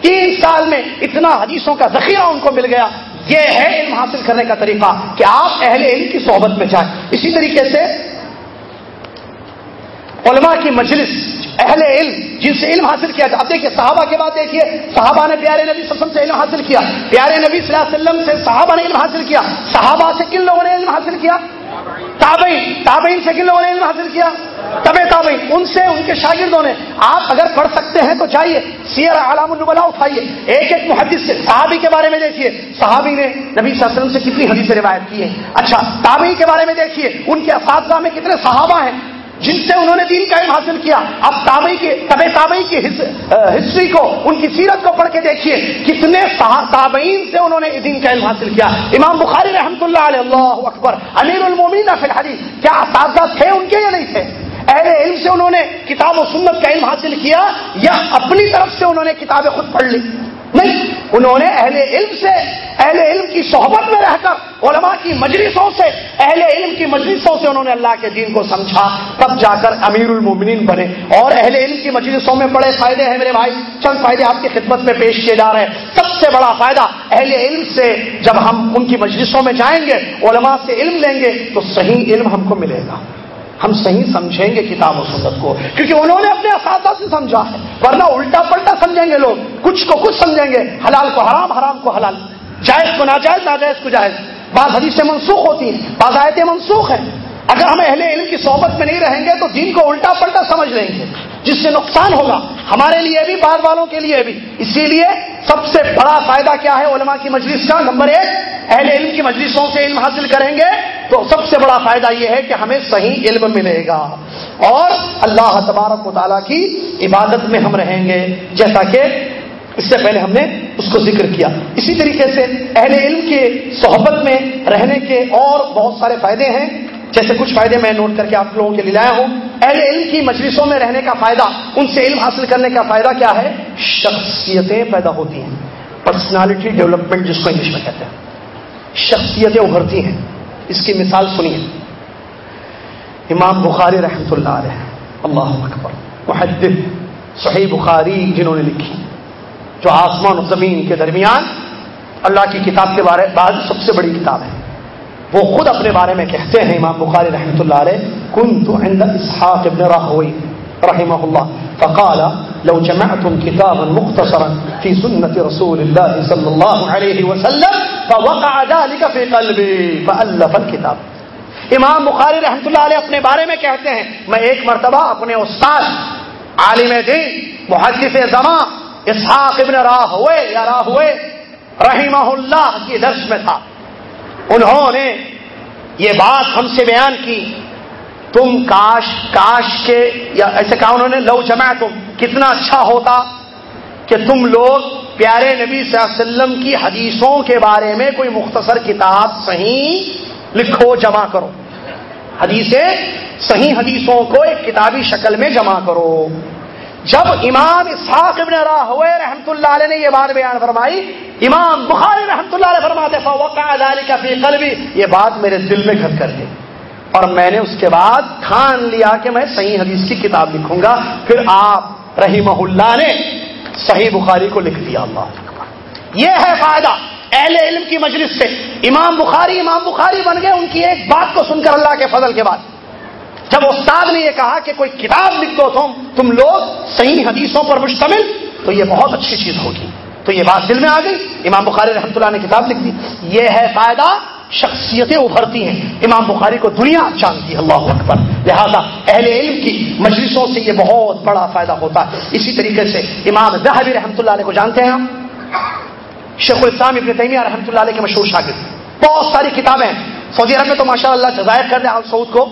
تین سال میں اتنا حدیثوں کا ذخیرہ ان کو مل گیا۔ یہ ہے علم حاصل کرنے کا طریقہ کہ آپ اہل علم کی صحبت میں جائیں۔ اسی طریقے سے علماء کی مجلس، اہل علم، جن سے علم حاصل کیا اب دیکھیے، صحابہ کے بعد دیکھیے، صحابہ نے پیارے نبی صلی اللہ علیہ وسلم سے علم حاصل کیا، پیارے نبی صلی اللہ علیہ وسلم سے صحابہ نے علم حاصل کیا، صحابہ سے کن لوگوں نے علم حاصل کیا؟ تابعین تابعین سے کن لوگوں نے علم حاصل کیا؟ طب تابعین، ان سے، ان کے شاگردوں نے۔ آپ اگر پڑھ سکتے ہیں تو جائیے، سیر علام النبلا اٹھائیے۔ ایک ایک محدث سے، صحابی کے بارے میں دیکھیے۔ صحابی نے نبی صلی اللہ علیہ وسلم سے کتنی حدیث روایت کی ہے اچھا تابعی کے بارے میں دیکھیے، ان کے اساتذہ میں کتنے صحابہ ہیں۔ جن سے انہوں نے دین کا علم حاصل کیا، اب تابعی کے طب تابعی کی ہسٹری کو، ان کی سیرت کو پڑھ کے دیکھیے، کتنے تابعین سے انہوں نے دین کا علم حاصل کیا۔ امام بخاری رحمۃ اللہ علیہ، اللہ اکبر، امیر المومین فی الحدیث، کیا اساتذہ تھے ان کے یا نہیں تھے؟ اہل علم سے انہوں نے کتاب و سنت کا علم حاصل کیا یا اپنی طرف سے انہوں نے کتابیں خود پڑھ لی؟ نہیں۔ انہوں نے اہل علم سے، اہل علم کی صحبت میں رہ کر علماء کی مجلسوں سے، اہل علم کی مجلسوں سے انہوں نے اللہ کے دین کو سمجھا۔ تب جا کر امیر المومنین بنے۔ اور اہل علم کی مجلسوں میں بڑے فائدے ہیں میرے بھائی۔ چند فائدے آپ کی خدمت میں پیش کیے جا رہے ہیں۔ سب سے بڑا فائدہ اہل علم سے جب ہم ان کی مجلسوں میں جائیں گے، علماء سے علم لیں گے، تو صحیح علم ہم کو ملے گا۔ ہم صحیح سمجھیں گے کتاب و سنت کو، کیونکہ انہوں نے اپنے اساتذہ سے سمجھا ہے، ورنہ الٹا پلٹا سمجھیں گے لوگ، کچھ کو کچھ سمجھیں گے، حلال کو حرام حرام کو حلال، جائز کو ناجائز ناجائز کو جائز۔ بعض حدیثیں منسوخ ہوتی ہیں، بعض آیتیں منسوخ ہیں۔ اگر ہم اہل علم کی صحبت میں نہیں رہیں گے تو دین کو الٹا پلٹا سمجھ لیں گے۔ جس سے نقصان ہوگا ہمارے لیے بھی، بعد والوں کے لیے بھی۔ اسی لیے سب سے بڑا فائدہ کیا ہے علماء کی مجلس کا؟ نمبر ایک، اہل علم کی مجلسوں سے علم حاصل کریں گے۔ تو سب سے بڑا فائدہ یہ ہے کہ ہمیں صحیح علم ملے گا۔ اور اللہ تبارک و تعالیٰ کی عبادت میں ہم رہیں گے۔ جیسا کہ اس سے پہلے ہم نے اس اس کو ذکر کیا۔ اسی طریقے سے اہل علم کے صحبت میں رہنے کے اور بہت سارے فائدے ہیں۔ جیسے کچھ فائدے میں نوٹ کر کے آپ لوگوں کے لیے لایا ہوں۔ اہل علم کی مجلسوں میں رہنے کا فائدہ، ان سے علم حاصل کرنے کا فائدہ کیا ہے؟ شخصیتیں پیدا ہوتی ہیں۔ پرسنالٹی ڈیولپمنٹ جس کو انگلش میں کہتے ہیں۔ شخصیتیں ابھرتی ہیں۔ اس کی مثال سنیے۔ امام بخاری رحمۃ اللہ علیہ۔ اللہ اکبر۔ محدث صحیح بخاری جنہوں نے لکھی۔ جو آسمان و زمین کے درمیان اللہ کی کتاب کے بارے بعد سب سے بڑی کتاب ہے۔ وہ خود اپنے بارے میں کہتے ہیں، امام بخاری رحمۃ اللہ علیہ کن تو اسحاق ابن راہوئی رحمہ اللہ. فقال، لو جمعتم كتابا مختصرا في سنة رسول الله صلى الله عليه وسلم، فوقع ذلك في قلبي فألف الكتاب. امام بخاری رحمۃ اللہ علیہ اپنے بارے میں کہتے ہیں، میں ایک مرتبہ اپنے استاد عالم دین، محدث زماں اسحاق ابن راہ ہوئے یا راہ ہوئے رحمہ اللہ کی درس میں تھا۔ انہوں نے یہ بات ہم سے بیان کی۔ تم کاش کاش کے یا ایسے کہا انہوں نے، لو جمع تم کتنا اچھا ہوتا کہ تم لوگ پیارے نبی صلی اللہ علیہ وسلم کی حدیثوں کے بارے میں کوئی مختصر کتاب صحیح لکھو، جمع کرو۔ حدیثیں صحیح حدیثوں کو ایک کتابی شکل میں جمع کرو۔ جب امام اسحاق ابن راہوے رحمت اللہ علیہ نے یہ بات بیان فرمائی، امام بخاری رحمت اللہ علیہ فرماتے کا فی قلبی یہ بات میرے دل میں گھر کر گئی۔ اور میں نے اس کے بعد ٹھان لیا کہ میں صحیح حدیث کی کتاب لکھوں گا۔ پھر آپ رحمہ اللہ نے صحیح بخاری کو لکھ دیا۔ اللہ یہ ہے فائدہ اہل علم کی مجلس سے۔ امام بخاری امام بخاری بن گئے، ان کی ایک بات کو سن کر اللہ کے فضل کے بعد۔ جب استاد نے یہ کہا کہ کوئی کتاب لکھ دو تم تم لوگ صحیح حدیثوں پر مشتمل، تو یہ بہت اچھی چیز ہوگی۔ تو یہ بات دل میں آ گئی۔ امام بخاری رحمۃ اللہ نے کتاب لکھ دی۔ یہ ہے فائدہ، شخصیتیں ابھرتی ہیں۔ امام بخاری کو دنیا جانتی ہے۔ اللہ اکبر۔ لہذا اہل علم کی مجلسوں سے یہ بہت بڑا فائدہ ہوتا ہے۔ اسی طریقے سے امام زہبی رحمۃ اللہ علیہ کو جانتے ہیں ہم۔ شیخ الاسلام ابن تیمیہ رحمۃ اللہ علیہ کے مشہور شاگرد۔ بہت ساری کتابیں سعودی عرب میں تو ماشاء اللہ جزائر کر دیں آل سعود کو۔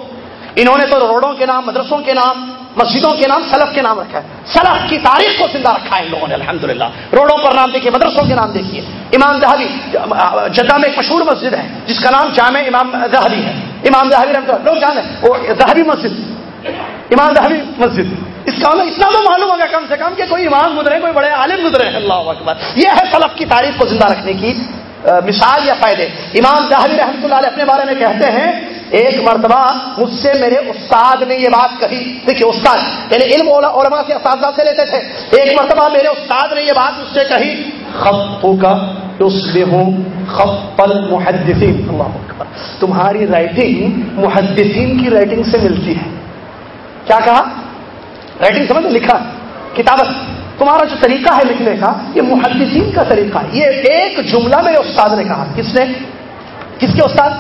انہوں نے تو روڈوں کے نام، مدرسوں کے نام، مسجدوں کے نام، سلف کے نام رکھا ہے۔ سلف کی تاریخ کو زندہ رکھا ہے ان لوگوں نے، الحمدللہ۔ روڈوں پر نام دیکھیے، مدرسوں کے نام دیکھیے۔ امام دہبی جدہ میں ایک مشہور مسجد ہے، جس کا نام جامع امام دہبی ہے۔ امام دہبی رحمۃ اللہ، لوگ جانے، وہ دہبی مسجد۔ امام دہبی مسجد۔ اس کا اتنا تو معلوم ہوگا کم سے کم کہ کوئی امام گزرے، کوئی بڑے عالم گزرے۔ اللہ اکبر۔ یہ ہے سلف کی تاریخ کو زندہ رکھنے کی مثال یا فائدے۔ امام دہبی رحمۃ اللہ علیہ اپنے بارے میں کہتے ہیں، ایک مرتبہ مجھ سے میرے استاد نے یہ بات کہی۔ دیکھیے، استاد یعنی علم علماء سے اساتذہ سے لیتے تھے۔ ایک مرتبہ میرے استاد نے یہ بات مجھ سے کہی خپو کا ہوں خپل محدثین اللہ اکبر۔ تمہاری رائٹنگ محدثین کی رائٹنگ سے ملتی ہے۔ کیا کہا؟ رائٹنگ سمجھ لکھا، کتابت۔ تمہارا جو طریقہ ہے لکھنے کا، یہ محدثین کا طریقہ ہے۔ یہ ایک جملہ میرے استاد نے کہا۔ کس نے؟ کس کے استاد؟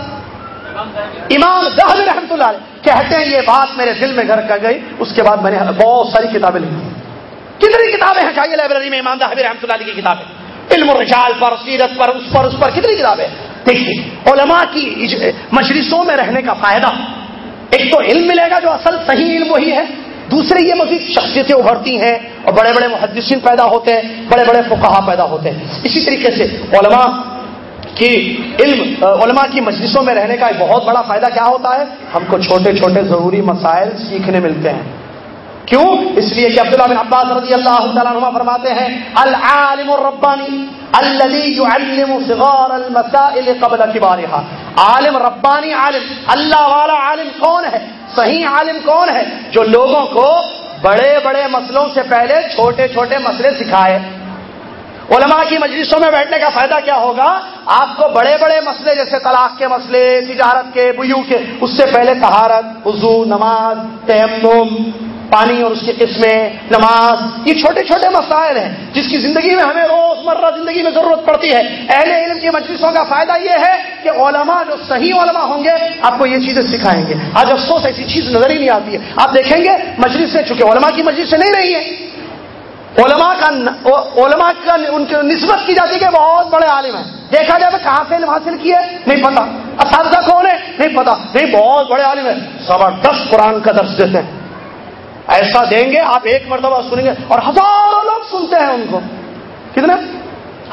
امام دہب رحمت اللہ علیہ۔ کہتے ہیں یہ بات میرے دل میں گھر کر گئی۔ اس کے بعد میں نے بہت ساری کتابیں لکھی۔ کتنی کتابیں ہیں چاہیے لائبریری میں امام دہب رحمت اللہ علیہ کی کتابیں۔ علم الرجال پر، سیرت پر، اس پر اس پر کتنی کتابیں دیکھیے، علماء کی مجلسوں میں رہنے کا فائدہ۔ ایک تو علم ملے گا جو اصل صحیح علم وہی ہے۔ دوسرے یہ مزید شخصیتیں ابھرتی ہیں اور بڑے بڑے محدثین پیدا ہوتے ہیں، بڑے بڑے فقہا پیدا ہوتے ہیں۔ اسی طریقے سے علماء کہ علم، علماء کی مجلسوں میں رہنے کا ایک بہت بڑا فائدہ کیا ہوتا ہے؟ ہم کو چھوٹے چھوٹے ضروری مسائل سیکھنے ملتے ہیں۔ کیوں؟ اس لیے کہ عبداللہ بن عباس رضی اللہ تعالیٰ عنہ فرماتے ہیں، العالم الربانی الذي يعلم صغار المسائل قبل كبارها عالم ربانی عالم، اللہ والا عالم کون ہے؟ صحیح عالم کون ہے جو لوگوں کو بڑے بڑے مسئلوں سے پہلے چھوٹے چھوٹے مسئلے سکھائے؟ علماء کی مجلسوں میں بیٹھنے کا فائدہ کیا ہوگا؟ آپ کو بڑے بڑے مسئلے جیسے طلاق کے مسئلے، تجارت کے بیو کے، اس سے پہلے تہارت وضو، نماز، تیمم پانی اور اس کی قسمیں نماز، یہ چھوٹے چھوٹے مسائل ہیں جس کی زندگی میں ہمیں روز مرہ زندگی میں ضرورت پڑتی ہے۔ اہل علم کی مجلسوں کا فائدہ یہ ہے کہ علماء جو صحیح علماء ہوں گے، آپ کو یہ چیزیں سکھائیں گے۔ آج افسوس ایسی چیز نظر ہی نہیں آتی ہے۔ آپ دیکھیں گے مجلس سے، چونکہ علماء کی مجلس سے نہیں رہی ہے علماء کا علماء کا ان کی نسبت کی جاتی ہے کہ بہت بڑے عالم ہیں۔ دیکھا جائے کہاں سے علم حاصل کیے؟ نہیں پتا۔ اساتذہ کون ہے نہیں پتا۔ نہیں، بہت بڑے عالم ہیں۔ زبردست قرآن کا درس دیتے ہیں۔ ایسا دیں گے، آپ ایک مرتبہ سنیں گے اور ہزاروں لوگ سنتے ہیں ان کو۔ کتنے؟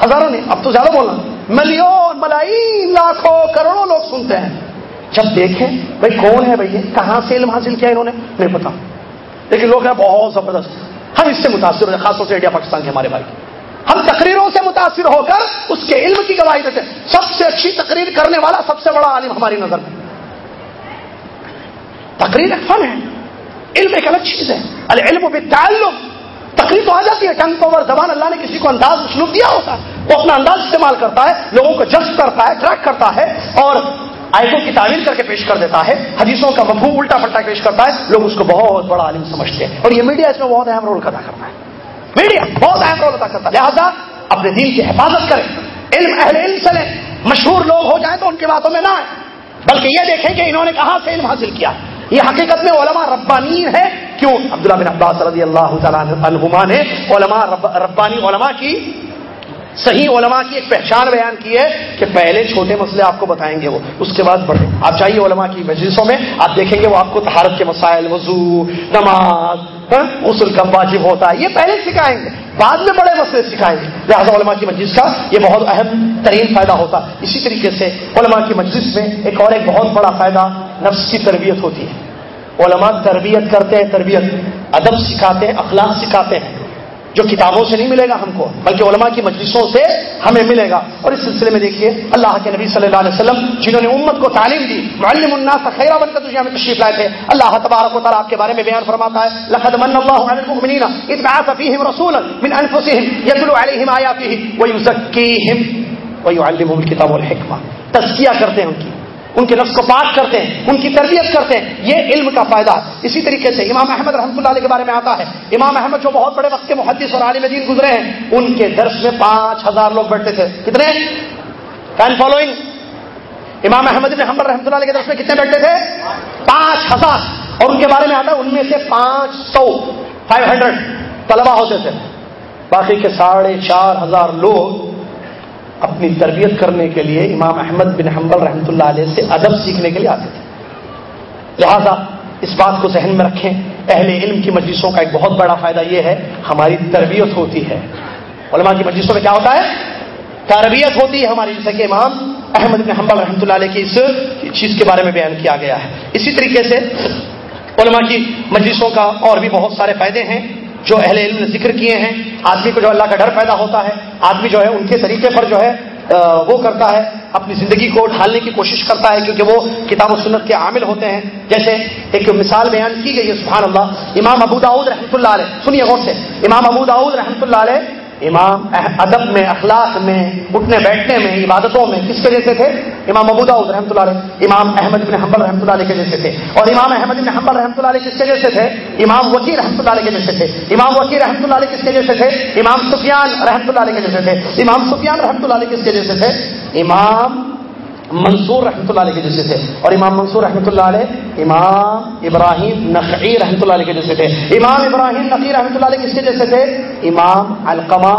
ہزاروں نہیں، اب تو زیادہ بولنا۔ ملین ملائی لاکھوں، کروڑوں لوگ سنتے ہیں۔ جب دیکھیں، بھائی کون ہے بھائی کہاں سے علم حاصل کیا انہوں نے؟ نہیں پتا۔ لیکن لوگ ہیں بہت زبردست۔ ہم اس سے متاثر ہوئے، خاص طور سے انڈیا، پاکستان کے ہمارے بھائی۔ ہم تقریروں سے متاثر ہو کر اس کے علم کی گواہی دیتے ہیں۔ سب سے اچھی تقریر کرنے والا، سب سے بڑا عالم ہماری نظر میں۔ تقریر ایک فن ہے۔ علم ایک الگ چیز ہے۔ علم بالتعلم۔ تقریر تو آ جاتی ہے۔ ٹنگ پاور زبان اللہ نے کسی کو انداز اسلوب دیا ہوتا ہے۔ وہ اپنا انداز استعمال کرتا ہے، لوگوں کو جذب کرتا ہے، ٹریک کرتا ہے اور آئٹوں کی تعمیر کر کے پیش کر دیتا ہے۔ حدیثوں کا مفہوم الٹا پلٹا پیش کرتا ہے۔ لوگ اس کو بہت بڑا عالم سمجھتے ہیں۔ اور یہ میڈیا اس میں بہت اہم رول ادا کرتا ہے۔ میڈیا بہت اہم رول ادا کرتا ہے۔ لہٰذا اپنے دین کی حفاظت کریں۔ علم اہل علم سے لیں۔ مشہور لوگ ہو جائیں تو ان کی باتوں میں نہ آئے بلکہ یہ دیکھیں کہ انہوں نے کہاں سے علم حاصل کیا۔ یہ حقیقت میں علماء ربانی ہے کیوں؟ عبداللہ بن عباس رضی اللہ تعالیٰ عنہما نے علماء ربانی علماء کی صحیح علماء کی ایک پہچان بیان کی ہے کہ پہلے چھوٹے مسئلے آپ کو بتائیں گے وہ. اس کے بعد بڑھے آپ چاہیے علماء کی مجلسوں میں آپ دیکھیں گے وہ آپ کو تہارت کے مسائل، وضو، نماز ہاں، غسل کب واجب ہوتا ہے۔ یہ پہلے سکھائیں گے۔ بعد میں بڑے مسئلے سکھائیں گے۔ لہٰذا علماء کی مجلس کا یہ بہت اہم ترین فائدہ ہوتا ہے۔ اسی طریقے سے علماء کی مجلس میں ایک اور ایک بہت بڑا فائدہ نفس کی تربیت ہوتی ہے۔ علماء تربیت کرتے ہیں تربیت ادب سکھاتے ہیں اخلاق سکھاتے ہیں۔ جو کتابوں سے نہیں ملے گا ہم کو، بلکہ علماء کی مجلسوں سے ہمیں ملے گا۔ اور اس سلسلے میں دیکھیے، اللہ کے نبی صلی اللہ علیہ وسلم، جنہوں نے امت کو تعلیم دی، معلم الناس خیرہ بن کر دنیا میں تشریف لائے تھے۔ اللہ تبارک و تعالیٰ آپ کے بارے میں بیان فرماتا ہے، لقد من اللہ علی المؤمنین اذ بعث فیہم رسولا من انفسهم يتلو علیہم آیاته ويزکیہم ويعلمهم الكتاب والحکمہ۔ تزکیہ کرتے ہیں ان کی۔ ان کے نفس کو پاک کرتے ہیں، ان کی تربیت کرتے ہیں، یہ علم کا فائدہ ہے۔ اسی طریقے سے امام احمد رحمۃ اللہ علیہ کے بارے میں آتا ہے۔ امام احمد جو بہت بڑے وقت کے محدث اور عالم دین گزرے ہیں، ان کے درس میں پانچ ہزار لوگ بیٹھتے تھے۔ کتنے؟ کین فالوئنگ امام احمد نے حمد رحمۃ اللہ علیہ کے درس میں کتنے بیٹھتے تھے؟ پانچ ہزار۔ اور ان کے بارے میں آتا ہے، ان میں سے پانچ سو فائیو ہنڈریڈ طلبا ہوتے تھے۔ باقی کے ساڑھے چار ہزار لوگ اپنی تربیت کرنے کے لیے امام احمد بن حنبل رحمۃ اللہ علیہ سے ادب سیکھنے کے لیے آتے تھے۔ لہذا اس بات کو ذہن میں رکھیں، اہل علم کی مجلسوں کا ایک بہت بڑا فائدہ یہ ہے، ہماری تربیت ہوتی ہے۔ علماء کی مجلسوں میں کیا ہوتا ہے؟ تربیت ہوتی ہے ہماری، جیسے کہ امام احمد بن حنبل رحمۃ اللہ علیہ کی اس چیز کے بارے میں بیان کیا گیا ہے۔ اسی طریقے سے علماء کی مجلسوں کا اور بھی بہت سارے فائدے ہیں۔ جو اہل علم نے ذکر کیے ہیں، آدمی کو جو اللہ کا ڈر پیدا ہوتا ہے، آدمی جو ہے ان کے طریقے پر جو ہے وہ کرتا ہے، اپنی زندگی کو ڈھالنے کی کوشش کرتا ہے، کیونکہ وہ کتاب و سنت کے عامل ہوتے ہیں۔ جیسے ایک مثال بیان کی گئی ہے، سبحان اللہ، امام ابو داود رحمۃ اللہ علیہ، سنیے غور سے، امام ابو داود رحمۃ اللہ علیہ امام ادب میں، اخلاق میں، اٹھنے، بیٹھنے میں، عبادتوں میں کس کے جیسے تھے؟ امام ابو داؤد رحمۃ اللہ علیہ، امام احمد بن حمبل رحمۃ اللہ علیہ کے جیسے تھے۔ اور امام احمد بن حنبل رحمۃ اللہ علیہ کس کے جیسے تھے؟ امام وکیل رحمۃ اللہ علیہ کے جیسے تھے۔ امام وکیل رحمۃ اللہ علیہ کس کے جیسے تھے؟ امام سفیان رحمۃ اللہ علیہ کے جیسے تھے۔ امام سفیان رحمۃ اللہ علیہ کس کے جیسے تھے؟ امام منصور رحمۃ اللہ علیہ کے جیسے تھے۔ اور امام منصور رحمۃ اللہ علیہ، امام ابراہیم نقی رحمۃ اللہ علیہ کے جیسے تھے۔ امام ابراہیم نقی رحمۃ اللہ علیہ کس کے جیسے تھے؟ امام القمہ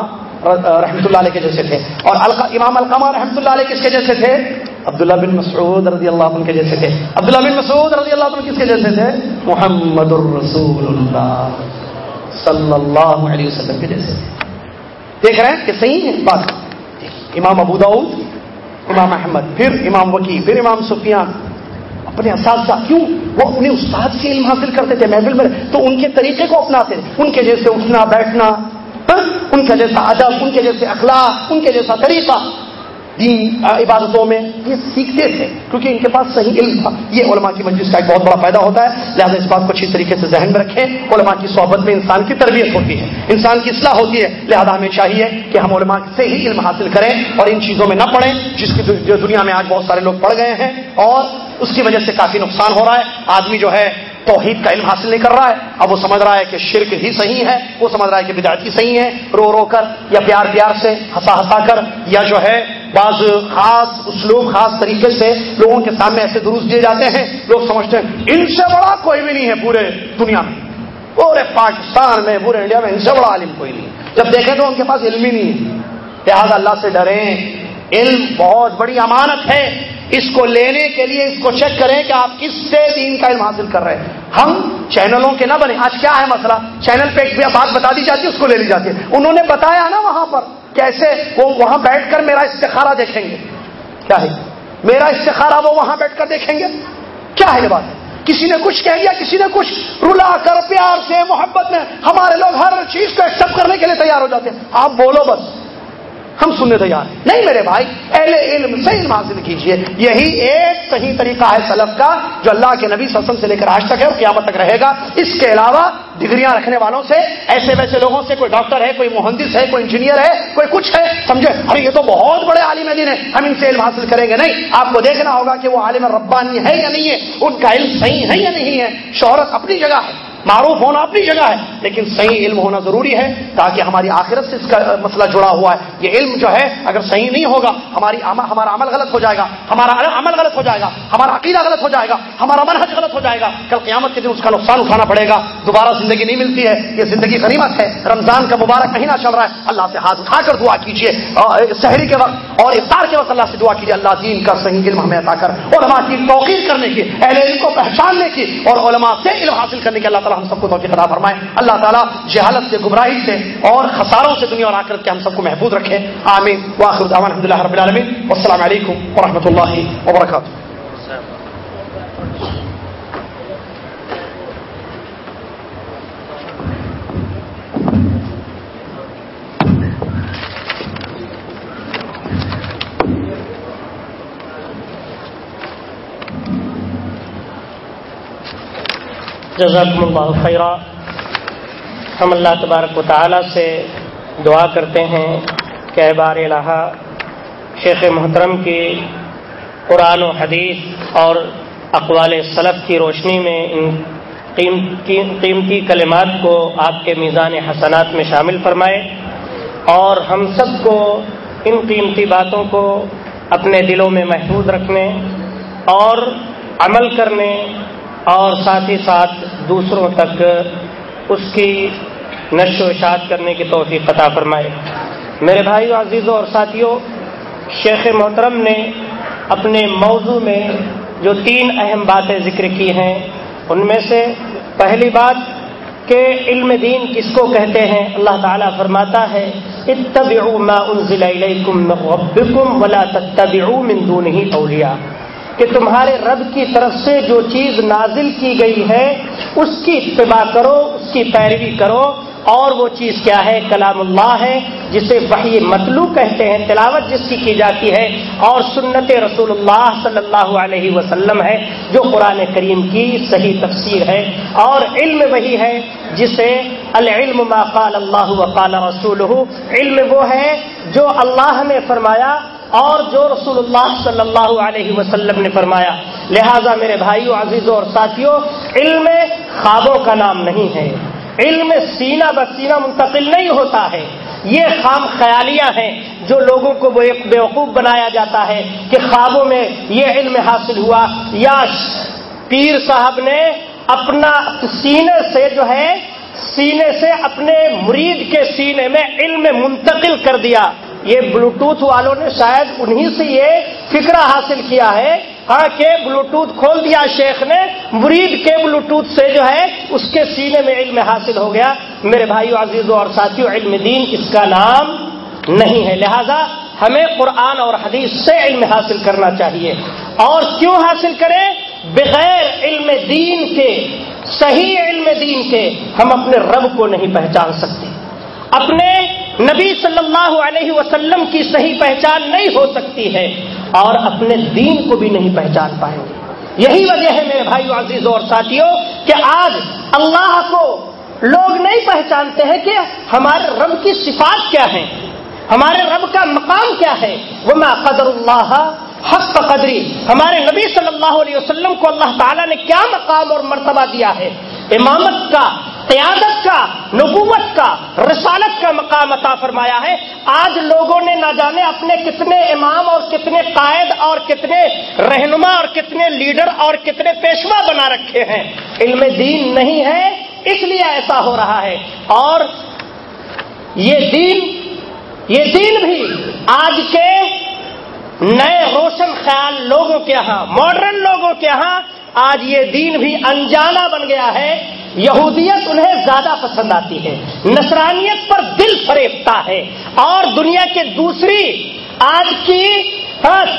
رحمۃ اللہ علیہ کے جیسے تھے۔ اور امام القمہ رحمۃ اللہ علیہ کس کے جیسے تھے؟ عبداللہ بن مسعود رضی اللہ عنہ کے جیسے تھے۔ عبداللہ بن مسعود رضی اللہ عنہ کس کے جیسے تھے؟ محمد الرسول اللہ صلی اللہ علیہ وسلم کے جیسے تھے۔ دیکھ رہے ہیں کہ صحیح ہے بات۔ امام ابو داؤد امام احمد پھر امام وکی پھر امام سفیان اپنے اساتذہ کیوں؟ وہ اپنے استاد سے علم حاصل کرتے تھے محفل میں، تو ان کے طریقے کو اپناتے ان کے جیسے اٹھنا، بیٹھنا ہاں؟ ان کا جیسا ادب، ان کے جیسے اخلاق، ان کے جیسا طریقہ۔ دین عبادتوں میں یہ سیکھتے تھے، کیونکہ ان کے پاس صحیح علم تھا۔ یہ علماء کی مجلس کا ایک بہت بڑا فائدہ ہوتا ہے۔ لہٰذا اس بات کو اچھی طریقے سے ذہن میں رکھیں۔ علماء کی صحبت میں انسان کی تربیت ہوتی ہے۔ انسان کی اصلاح ہوتی ہے۔ لہذا ہمیں چاہیے کہ ہم علماء سے ہی علم حاصل کریں اور ان چیزوں میں نہ پڑھیں جس کی جو دنیا میں آج بہت سارے لوگ پڑھ گئے ہیں اور اس کی وجہ سے کافی نقصان ہو رہا ہے۔ آدمی جو ہے توحید کا علم حاصل نہیں کر رہا ہے۔ اب وہ سمجھ رہا ہے کہ شرک ہی صحیح ہے، وہ سمجھ رہا ہے کہ بدعت ہی صحیح ہے۔ رو رو کر یا پیار پیار سے، ہنسا ہنسا کر یا جو ہے بعض خاص اسلوب، خاص طریقے سے لوگوں کے سامنے ایسے درست دیے جاتے ہیں۔ لوگ سمجھتے ہیں، ان سے بڑا کوئی بھی نہیں ہے پورے دنیا میں۔ پورے پاکستان میں، پورے انڈیا میں ان سے بڑا عالم کوئی نہیں۔ جب دیکھیں تو ان کے پاس علم ہی نہیں ہے۔ لہٰذا اللہ سے ڈریں۔ علم بہت بڑی امانت ہے۔ اس کو لینے کے لیے اس کو چیک کریں کہ آپ کس سے دین کا علم حاصل کر رہے ہیں۔ ہم چینلوں کے نہ بنے۔ آج کیا ہے مسئلہ؟ چینل پہ ایک بات بتا دی جاتی ہے، اس کو لے لی جاتی ہے۔ انہوں نے بتایا نا وہاں پر کیسے وہ وہاں بیٹھ کر میرا استخارہ دیکھیں گے۔ کیا ہے؟ میرا استخارہ وہ وہاں بیٹھ کر دیکھیں گے؟ کیا ہے یہ بات؟ کسی نے کچھ کہہ دیا، کسی نے کچھ رلا کر پیار سے، محبت میں ہمارے لوگ ہر چیز کو ایکسپٹ کرنے کے لیے تیار ہو جاتے ہیں۔ آپ بولو بس۔ ہم سننے تیار ہیں۔ نہیں میرے بھائی، اہل علم سے علم حاصل کیجیے یہی ایک صحیح طریقہ ہے سلف کا، جو اللہ کے نبی سسم سے لے کر آج تک ہے اور قیامت تک رہے گا۔ اس کے علاوہ ڈگریاں رکھنے والوں سے، ایسے ویسے لوگوں سے، کوئی ڈاکٹر ہے، کوئی مہندس ہے، کوئی انجینئر ہے، کوئی کچھ ہے، سمجھے؟ ارے، یہ تو بہت بڑے عالم دین ہے ہم ان سے علم حاصل کریں گے نہیں۔ آپ کو دیکھنا ہوگا کہ وہ عالم ربانی ہے یا نہیں ہے، ان کا علم صحیح ہے یا نہیں ہے۔ شہرت اپنی جگہ ہے۔ معروف ہونا اپنی جگہ ہے، لیکن صحیح علم ہونا ضروری ہے تاکہ ہماری آخرت سے اس کا مسئلہ جڑا ہوا ہے۔ یہ علم جو ہے، اگر صحیح نہیں ہوگا، ہماری ہمارا عمل غلط ہو جائے گا، ہمارا عمل غلط ہو جائے گا، ہمارا عقیدہ غلط ہو جائے گا، ہمارا منحج غلط ہو جائے گا، کل قیامت کے دن اس کا نقصان اٹھانا پڑے گا۔ دوبارہ زندگی نہیں ملتی ہے، یہ زندگی غنیمت ہے۔ رمضان کا مبارک مہینہ چل رہا ہے۔ اللہ سے ہاتھ اٹھا کر دعا کیجیے شہری کے وقت اور افطار کے وقت اللہ سے دعا کیجیے اللہ دین کا صحیح علم ہمیں عطا کر، علماء کی توقیر کرنے کی، اہل علم کو پہچاننے کی اور علماء سے علم حاصل کرنے کی اللہ تعالیٰ ہم سب کو توفیق عطا فرمائے۔ اللہ تعالیٰ جہالت سے گمراہی سے اور خساروں سے دنیا اور آخرت کے ہم سب کو محفوظ رکھے۔ آمین۔ واخر الحمد رب العالمین۔ السلام علیکم ورحمۃ اللہ وبرکاتہ۔ جزاکم اللہ خیرہ ہم اللہ تبارک و تعالی سے دعا کرتے ہیں کہ بار الہ، شیخ محترم کی قرآن و حدیث اور اقوال صلب کی روشنی میں ان قیمتی کلمات کو آپ کے میزان حسنات میں شامل فرمائے اور ہم سب کو ان قیمتی باتوں کو اپنے دلوں میں محفوظ رکھنے اور عمل کرنے اور ساتھ ہی ساتھ دوسروں تک اس کی نشو و اشاعت کرنے کی توفیق عطا فرمائے۔ میرے بھائیوں عزیزوں اور ساتھیوں شیخ محترم نے اپنے موضوع میں جو تین اہم باتیں ذکر کی ہیں، ان میں سے پہلی بات کہ علم دین کس کو کہتے ہیں، اللہ تعالیٰ فرماتا ہے، اتبعوا ما انزل الیکم من ربکم ولا تتبعوا من دونه اولیاء۔ کہ تمہارے رب کی طرف سے جو چیز نازل کی گئی ہے، اس کی اتباع کرو، اس کی پیروی کرو۔ اور وہ چیز کیا ہے؟ کلام اللہ ہے، جسے وحی مطلوع کہتے ہیں، تلاوت جس کی کی جاتی ہے۔ اور سنت رسول اللہ صلی اللہ علیہ وسلم ہے، جو قرآن کریم کی صحیح تفسیر ہے۔ اور علم وہی ہے، جسے العلم ما قال اللہ وقال رسول علم وہ ہے جو اللہ نے فرمایا اور جو رسول اللہ صلی اللہ علیہ وسلم نے فرمایا، لہذا میرے بھائیوں عزیزوں اور ساتھیوں، علم خوابوں کا نام نہیں ہے۔ علم سینہ بسینہ منتقل نہیں ہوتا ہے۔ یہ خام خیالیاں ہیں جو لوگوں کو بیوقوف بنایا جاتا ہے کہ خوابوں میں یہ علم حاصل ہوا۔ یا پیر صاحب نے اپنا سینے سے جو ہے، سینے سے اپنے مرید کے سینے میں علم منتقل کر دیا۔ یہ بلوٹوتھ والوں نے شاید انہی سے یہ فکرہ حاصل کیا ہے۔ ہاں کہ بلوٹوتھ کھول دیا شیخ نے، مرید کے بلوٹوتھ سے جو ہے اس کے سینے میں علم حاصل ہو گیا۔ میرے بھائیوں عزیزوں اور ساتھیوں علم دین اس کا نام نہیں ہے۔ لہذا ہمیں قرآن اور حدیث سے علم حاصل کرنا چاہیے۔ اور کیوں حاصل کریں؟ بغیر علم دین کے، صحیح علم دین کے ہم اپنے رب کو نہیں پہچان سکتے۔ اپنے نبی صلی اللہ علیہ وسلم کی صحیح پہچان نہیں ہو سکتی ہے اور اپنے دین کو بھی نہیں پہچان پائیں گے۔ یہی وجہ ہے میرے بھائی عزیز اور ساتھیوں کہ آج اللہ کو لوگ نہیں پہچانتے ہیں کہ ہمارے رب کی صفات کیا ہیں، ہمارے رب کا مقام کیا ہے۔ وہ میں قدر اللہ حق قدری ہمارے نبی صلی اللہ علیہ وسلم کو اللہ تعالیٰ نے کیا مقام اور مرتبہ دیا ہے؟ امامت کا، قیادت کا، نبوت کا، رسالت کا مقام عطا فرمایا ہے۔ آج لوگوں نے نہ جانے اپنے کتنے امام اور کتنے قائد اور کتنے رہنما اور کتنے لیڈر اور کتنے پیشوا بنا رکھے ہیں۔ علم دین نہیں ہے، اس لیے ایسا ہو رہا ہے۔ اور یہ دین یہ دین بھی آج کے نئے روشن خیال لوگوں کے ہاں ماڈرن لوگوں کے ہاں آج یہ دین بھی انجانا بن گیا ہے، یہودیت انہیں زیادہ پسند آتی ہے، نصرانیت پر دل فریبتا ہے، اور دنیا کے دوسری آج کی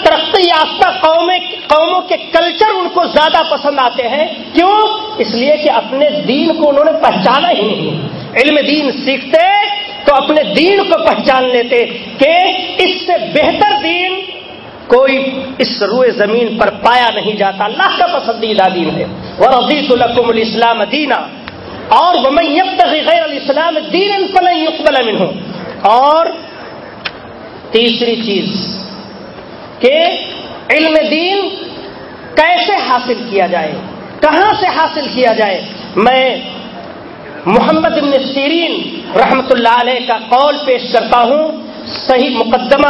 ترقی یافتہ قومیں، قوموں کے کلچر ان کو زیادہ پسند آتے ہیں۔ کیوں؟ اس لیے کہ اپنے دین کو انہوں نے پہچانا ہی نہیں۔ علم دین سیکھتے تو اپنے دین کو پہچان لیتے کہ اس سے بہتر دین کوئی اس روئے زمین پر پایا نہیں جاتا۔ اللہ کا پسندیدہ دین ہے۔ وہ رضیت القم الاسلام دینا اور وہ میں غیر الاسلام دین فلن يقبل منه۔ اور تیسری چیز کہ علم دین کیسے حاصل کیا جائے؟ کہاں سے حاصل کیا جائے؟ میں محمد ابن سیرین رحمت اللہ علیہ کا قول پیش کرتا ہوں۔ صحیح مقدمہ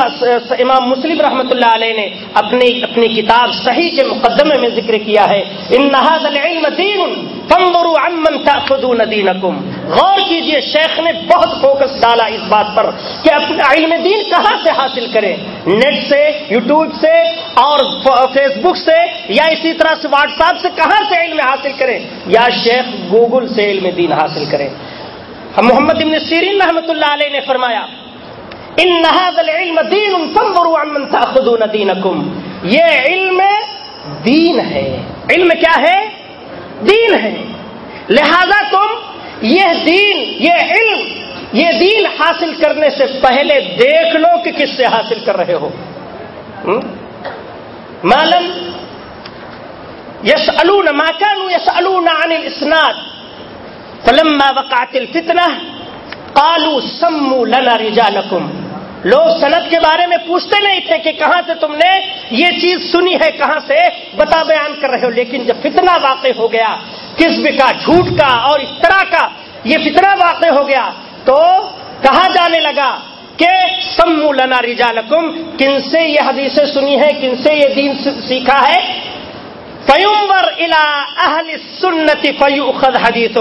امام مسلم رحمۃ اللہ علیہ نے اپنی اپنی کتاب صحیح کے مقدمے میں ذکر کیا ہے۔ ان نہاد العلم دین فانظروا عمن تاخذون دینکم۔ غور کیجیے، شیخ نے بہت فوکس ڈالا اس بات پر کہ اپنا علم دین کہاں سے حاصل کریں؟ نیٹ سے یوٹیوب سے، اور فیس بک سے، یا اسی طرح سے واٹس ایپ سے کہاں سے علم حاصل کریں؟ یا شیخ گوگل سے علم دین حاصل کریں۔ محمد ابن سیرین رحمۃ اللہ علیہ نے فرمایا ان هذا العلم دین فانظروا عمن تاخذون دینکم یہ علم دین ہے. علم کیا ہے؟ دین ہے. لہذا تم یہ دین، یہ علم، یہ دین حاصل کرنے سے پہلے دیکھ لو کہ کس سے حاصل کر رہے ہو۔ معلوم یس الون ماکانو یس الون عن الاسناد فلما وقعت الفتنہ قالوا سموا لنا رجالکم۔ لوگ صنعت کے بارے میں پوچھتے نہیں تھے کہ کہاں سے تم نے یہ چیز سنی ہے، کہاں سے؟ بتا بیان کر رہے ہو۔ لیکن جب فتنہ واقع ہو گیا، کسب کا، جھوٹ کا اور اس طرح کا یہ فتنہ واقع ہو گیا، تو کہا جانے لگا کہ سمو لنا رجالکم، کن سے یہ حدیثیں سنی ہے کن سے یہ دین سیکھا ہے؟ فیمور الا اہل سنت فیو خد حدیث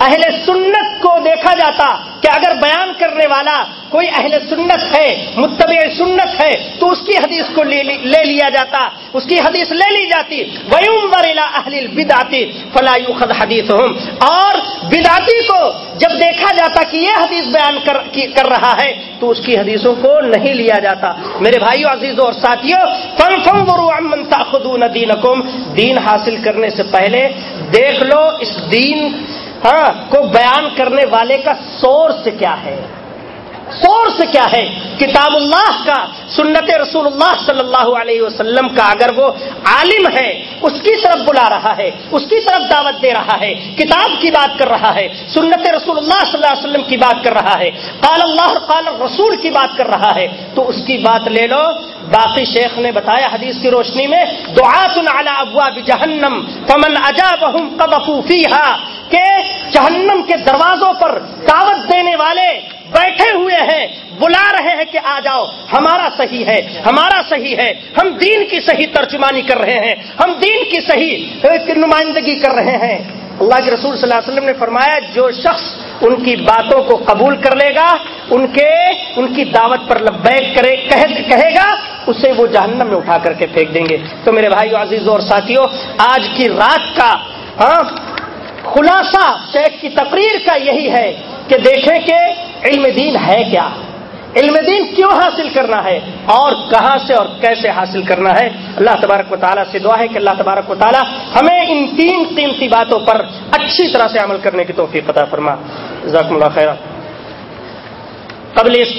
اہل سنت کو دیکھا جاتا کہ اگر بیان کرنے والا کوئی اہل سنت ہے متبع سنت ہے تو اس کی حدیث کو لے لیا جاتا اس کی حدیث لے لی جاتی۔ ویوم اہل بداتی فلاح خد حدیث اور بداتی کو جب دیکھا جاتا کہ یہ حدیث بیان کر, کر رہا ہے تو اس کی حدیثوں کو نہیں لیا جاتا۔ میرے بھائیوں عزیزوں اور ساتھیوں فن فم برو امن تاخدون دینکم دین حاصل کرنے سے پہلے دیکھ لو اس دین ہاں کو بیان کرنے والے کا سورس کیا ہے؟ سورس کیا ہے؟ کتاب اللہ کا، سنت رسول اللہ صلی اللہ علیہ وسلم کا۔ اگر وہ عالم ہے، اس کی طرف بلا رہا ہے، اس کی طرف دعوت دے رہا ہے، کتاب کی بات کر رہا ہے، سنت رسول اللہ صلی اللہ علیہ وسلم کی بات کر رہا ہے، قال اللہ، قال رسول کی بات کر رہا ہے، تو اس کی بات لے لو۔ باقی شیخ نے بتایا حدیث کی روشنی میں دعات علی ابواب جہنم، فمن اجابهم قبفوا فيها کہ جہنم کے دروازوں پر دعوت دینے والے بیٹھے ہوئے ہیں، بلا رہے ہیں کہ آ جاؤ، ہمارا صحیح ہے، ہمارا صحیح ہے، ہم دین کی صحیح ترجمانی کر رہے ہیں، ہم دین کی صحیح نمائندگی کر رہے ہیں۔ اللہ کے رسول صلی اللہ علیہ وسلم نے فرمایا، جو شخص ان کی باتوں کو قبول کر لے گا، ان کے، ان کی دعوت پر لبیک کرے کہے گا، اسے وہ جہنم میں اٹھا کر کے پھینک دیں گے۔ تو میرے بھائیو عزیزوں اور ساتھیوں آج کی رات کا ہاں خلاصہ شیخ کی تقریر کا یہی ہے کہ دیکھیں کہ علم دین ہے کیا؟ علم دین کیوں حاصل کرنا ہے؟ اور کہاں سے اور کیسے حاصل کرنا ہے؟ اللہ تبارک و تعالیٰ سے دعا ہے کہ اللہ تبارک و تعالیٰ ہمیں ان تین قیمتی باتوں پر اچھی طرح سے عمل کرنے کی توفیق عطا فرما۔ ذاکم اللہ خیر قبل اس کے